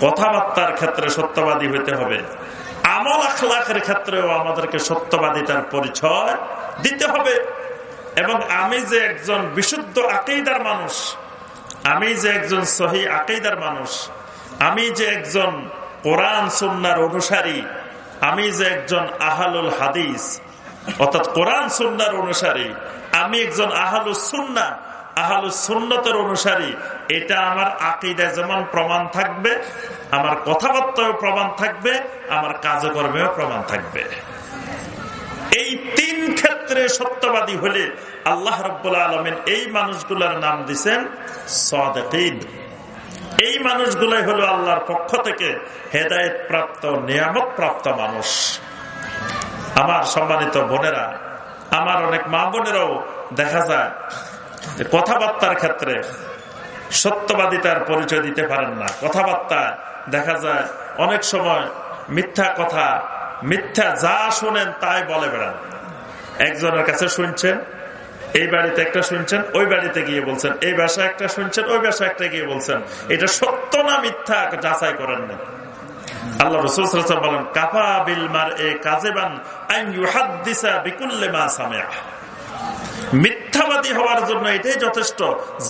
কথাবার্তার ক্ষেত্রে সত্যবাদী হইতে হবে। আমল আখলাখের ক্ষেত্রেও আমাদেরকে সত্যবাদিতার পরিচয় দিতে হবে। এবং আমি যে একজন বিশুদ্ধ আকেইদার মানুষ, আমি যে একজন সহি আকেইদার মানুষ আমি যে একজন কোরআন সুন্নার অনুসারী, আমি যে একজন আহালুল হাদিস, অর্থাৎ কোরআন সুন্নার অনুসারী, আমি একজন আহালুল সুন্না আহালু সুন্নতের অনুসারী, এটা আমার আকিদায় যেমন প্রমাণ থাকবে, আমার কথাবার্তায় প্রমাণ থাকবে, আমার কাজকর্মেও প্রমাণ থাকবে। এই তিন ক্ষেত্রে সত্যবাদী হলে আল্লাহ রব্বুল্লা আলমিন এই মানুষগুলোর নাম দিচ্ছেন সদিন এই মানুষগুলাই হলো আল্লাহর পক্ষ থেকে হেদায়ত প্রাপ্ত নিয়ামত প্রাপ্ত মানুষ। আমার সম্মানিত বোনেরা, আমার অনেক মা বোনেরাও দেখা যায় কথাবার্তার ক্ষেত্রে সত্যবাদিতার পরিচয় দিতে পারেন না। কথাবার্তা দেখা যায় অনেক সময় মিথ্যা কথা, মিথ্যা যা শোনেন তাই বলে বেড়ান। একজনের কাছে শুনছেন এই বাড়িতে একটা শুনছেন, ওই বাড়িতে গিয়ে বলছেন। এই বাসা একটা শুনছেন, ওই বাসা একটা গিয়ে বলছেন। এটা সত্য না মিথ্যা? যাচাই করেন না আল্লাহ রসুল বলেন কাপা বিলমার এ কাজেবান বিকুল্লে মা সামেয়া মিথ্যাবাদী হওয়ার জন্য এটাই যথেষ্ট।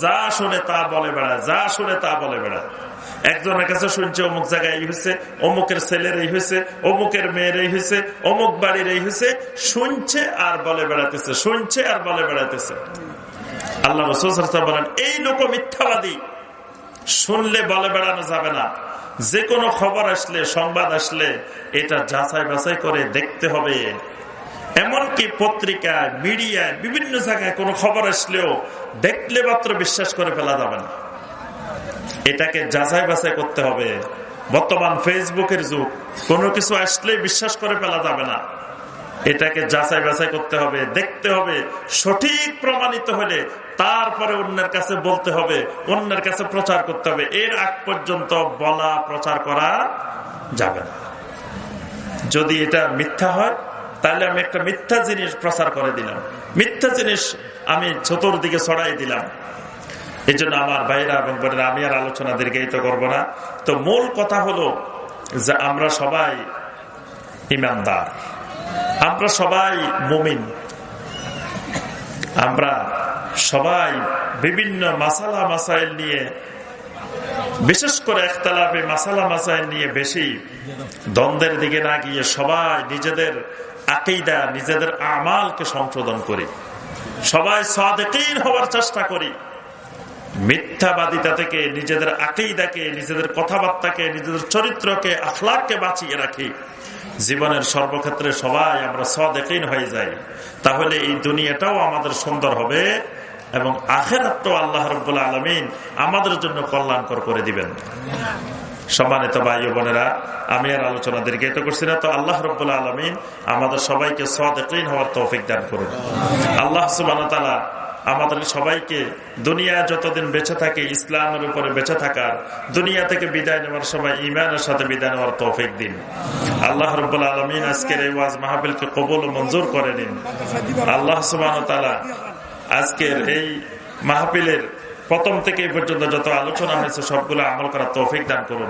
যা শুনে তা বলে বেড়ায়, যা শুনে তা বলে বেড়ায়। একজনের কাছে শুনছে, অমুক জায়গায় এই হয়েছে, অমুকের ছেলের এই হয়েছে, অমুকের মেয়ের এই হয়েছে, অমুক বাড়ির এই হয়েছে, শুনছে আর বলে বেড়াতেছে শুনছে আর বলে বেড়াতেছে আল্লাহ বলেন এই লোক মিথ্যাবাদী। শুনলে বলে বেড়ানো যাবে না। যে কোনো খবর আসলে, সংবাদ আসলে, এটা যাচাই বাছাই করে দেখতে হবে। এমনকি পত্রিকায়, মিডিয়ায়, বিভিন্ন জায়গায় কোনো খবর আসলেও দেখলে মাত্র বিশ্বাস করে ফেলা যাবে না। এটাকে যাচাই বাছাই করতে হবে। বর্তমান ফেসবুকের যুগ, কোনো কিছু আসলে বিশ্বাস করে ফেলা যাবে না। এটাকে যাচাই বাছাই করতে হবে, দেখতে হবে, সঠিক প্রমাণিত হলে তারপরে অন্যের কাছে বলতে হবে, অন্যের কাছে প্রচার করতে হবে। এর আগ পর্যন্ত বলা, প্রচার করা যাবে না। যদি এটা মিথ্যা হয়, তাহলে আমি একটা মিথ্যা জিনিস প্রচার করে দিলাম। মিথ্যা জিনিস আমি চতুর্দিকে ছড়াই দিলাম। এই জন্য আমার ভাইরা এবং বোনেরা, আমি আর আলোচনা দীর্ঘায়িত করব না। তো মূল কথা হলো যে আমরা সবাই ইমানদার। আমরা সবাই মুমিন। আমরা সবাই বিভিন্ন মাসালা মাসাইল নিয়ে, বিশেষ করে একতলাপে মাসালা মাসাইল নিয়ে বেশি দ্বন্দ্বের দিকে না গিয়ে সবাই নিজেদের আকেইদা নিজেদের আমালকে সংশোধন করি। সবাই সাদেকিন হওয়ার চেষ্টা করি। মিথ্যাবাদিতা থেকে নিজেদের আকেইদাকে নিজেদের কথাবার্তাকে, নিজেদের চরিত্রকে, আখলাককে বাঁচিয়ে রাখি। জীবনের সর্বক্ষেত্রে সবাই আমরা সদেকিন হয়ে যাই। তাহলে এই দুনিয়াটাও আমাদের সুন্দর হবে এবং আখেরাতটাও আল্লাহ রব্বুল্লা আলমিন আমাদের জন্য কল্যাণকর করে দিবেন। সম্মানিত ভাই বোনেরা, আমি আর আলোচনা দীর্ঘায়িত করছি না, তো আল্লাহ রব্বুল্লা আলমিন আমাদের সবাইকে সদেকিন হওয়ার তৌফিক দান করুন। আল্লাহ সুবান আমাদের সবাইকে দুনিয়া যতদিন বেঁচে থাকে, ইসলামের উপরে বেঁচে থাকার, দুনিয়া থেকে বিদায় নেওয়ার সময় ইমানের সাথে বিদায় নেওয়ার তৌফিক দিন। আল্লাহ রব্বুল আলমিন আজকের এই ওয়াজ মাহবিলকে কবল মঞ্জুর করে নিন। আল্লাহ সুবাহ আজকের এই মাহফিলের প্রথম থেকে পর্যন্ত যত আলোচনা হয়েছে, সবগুলো আমল করার তৌফিক দান করুন।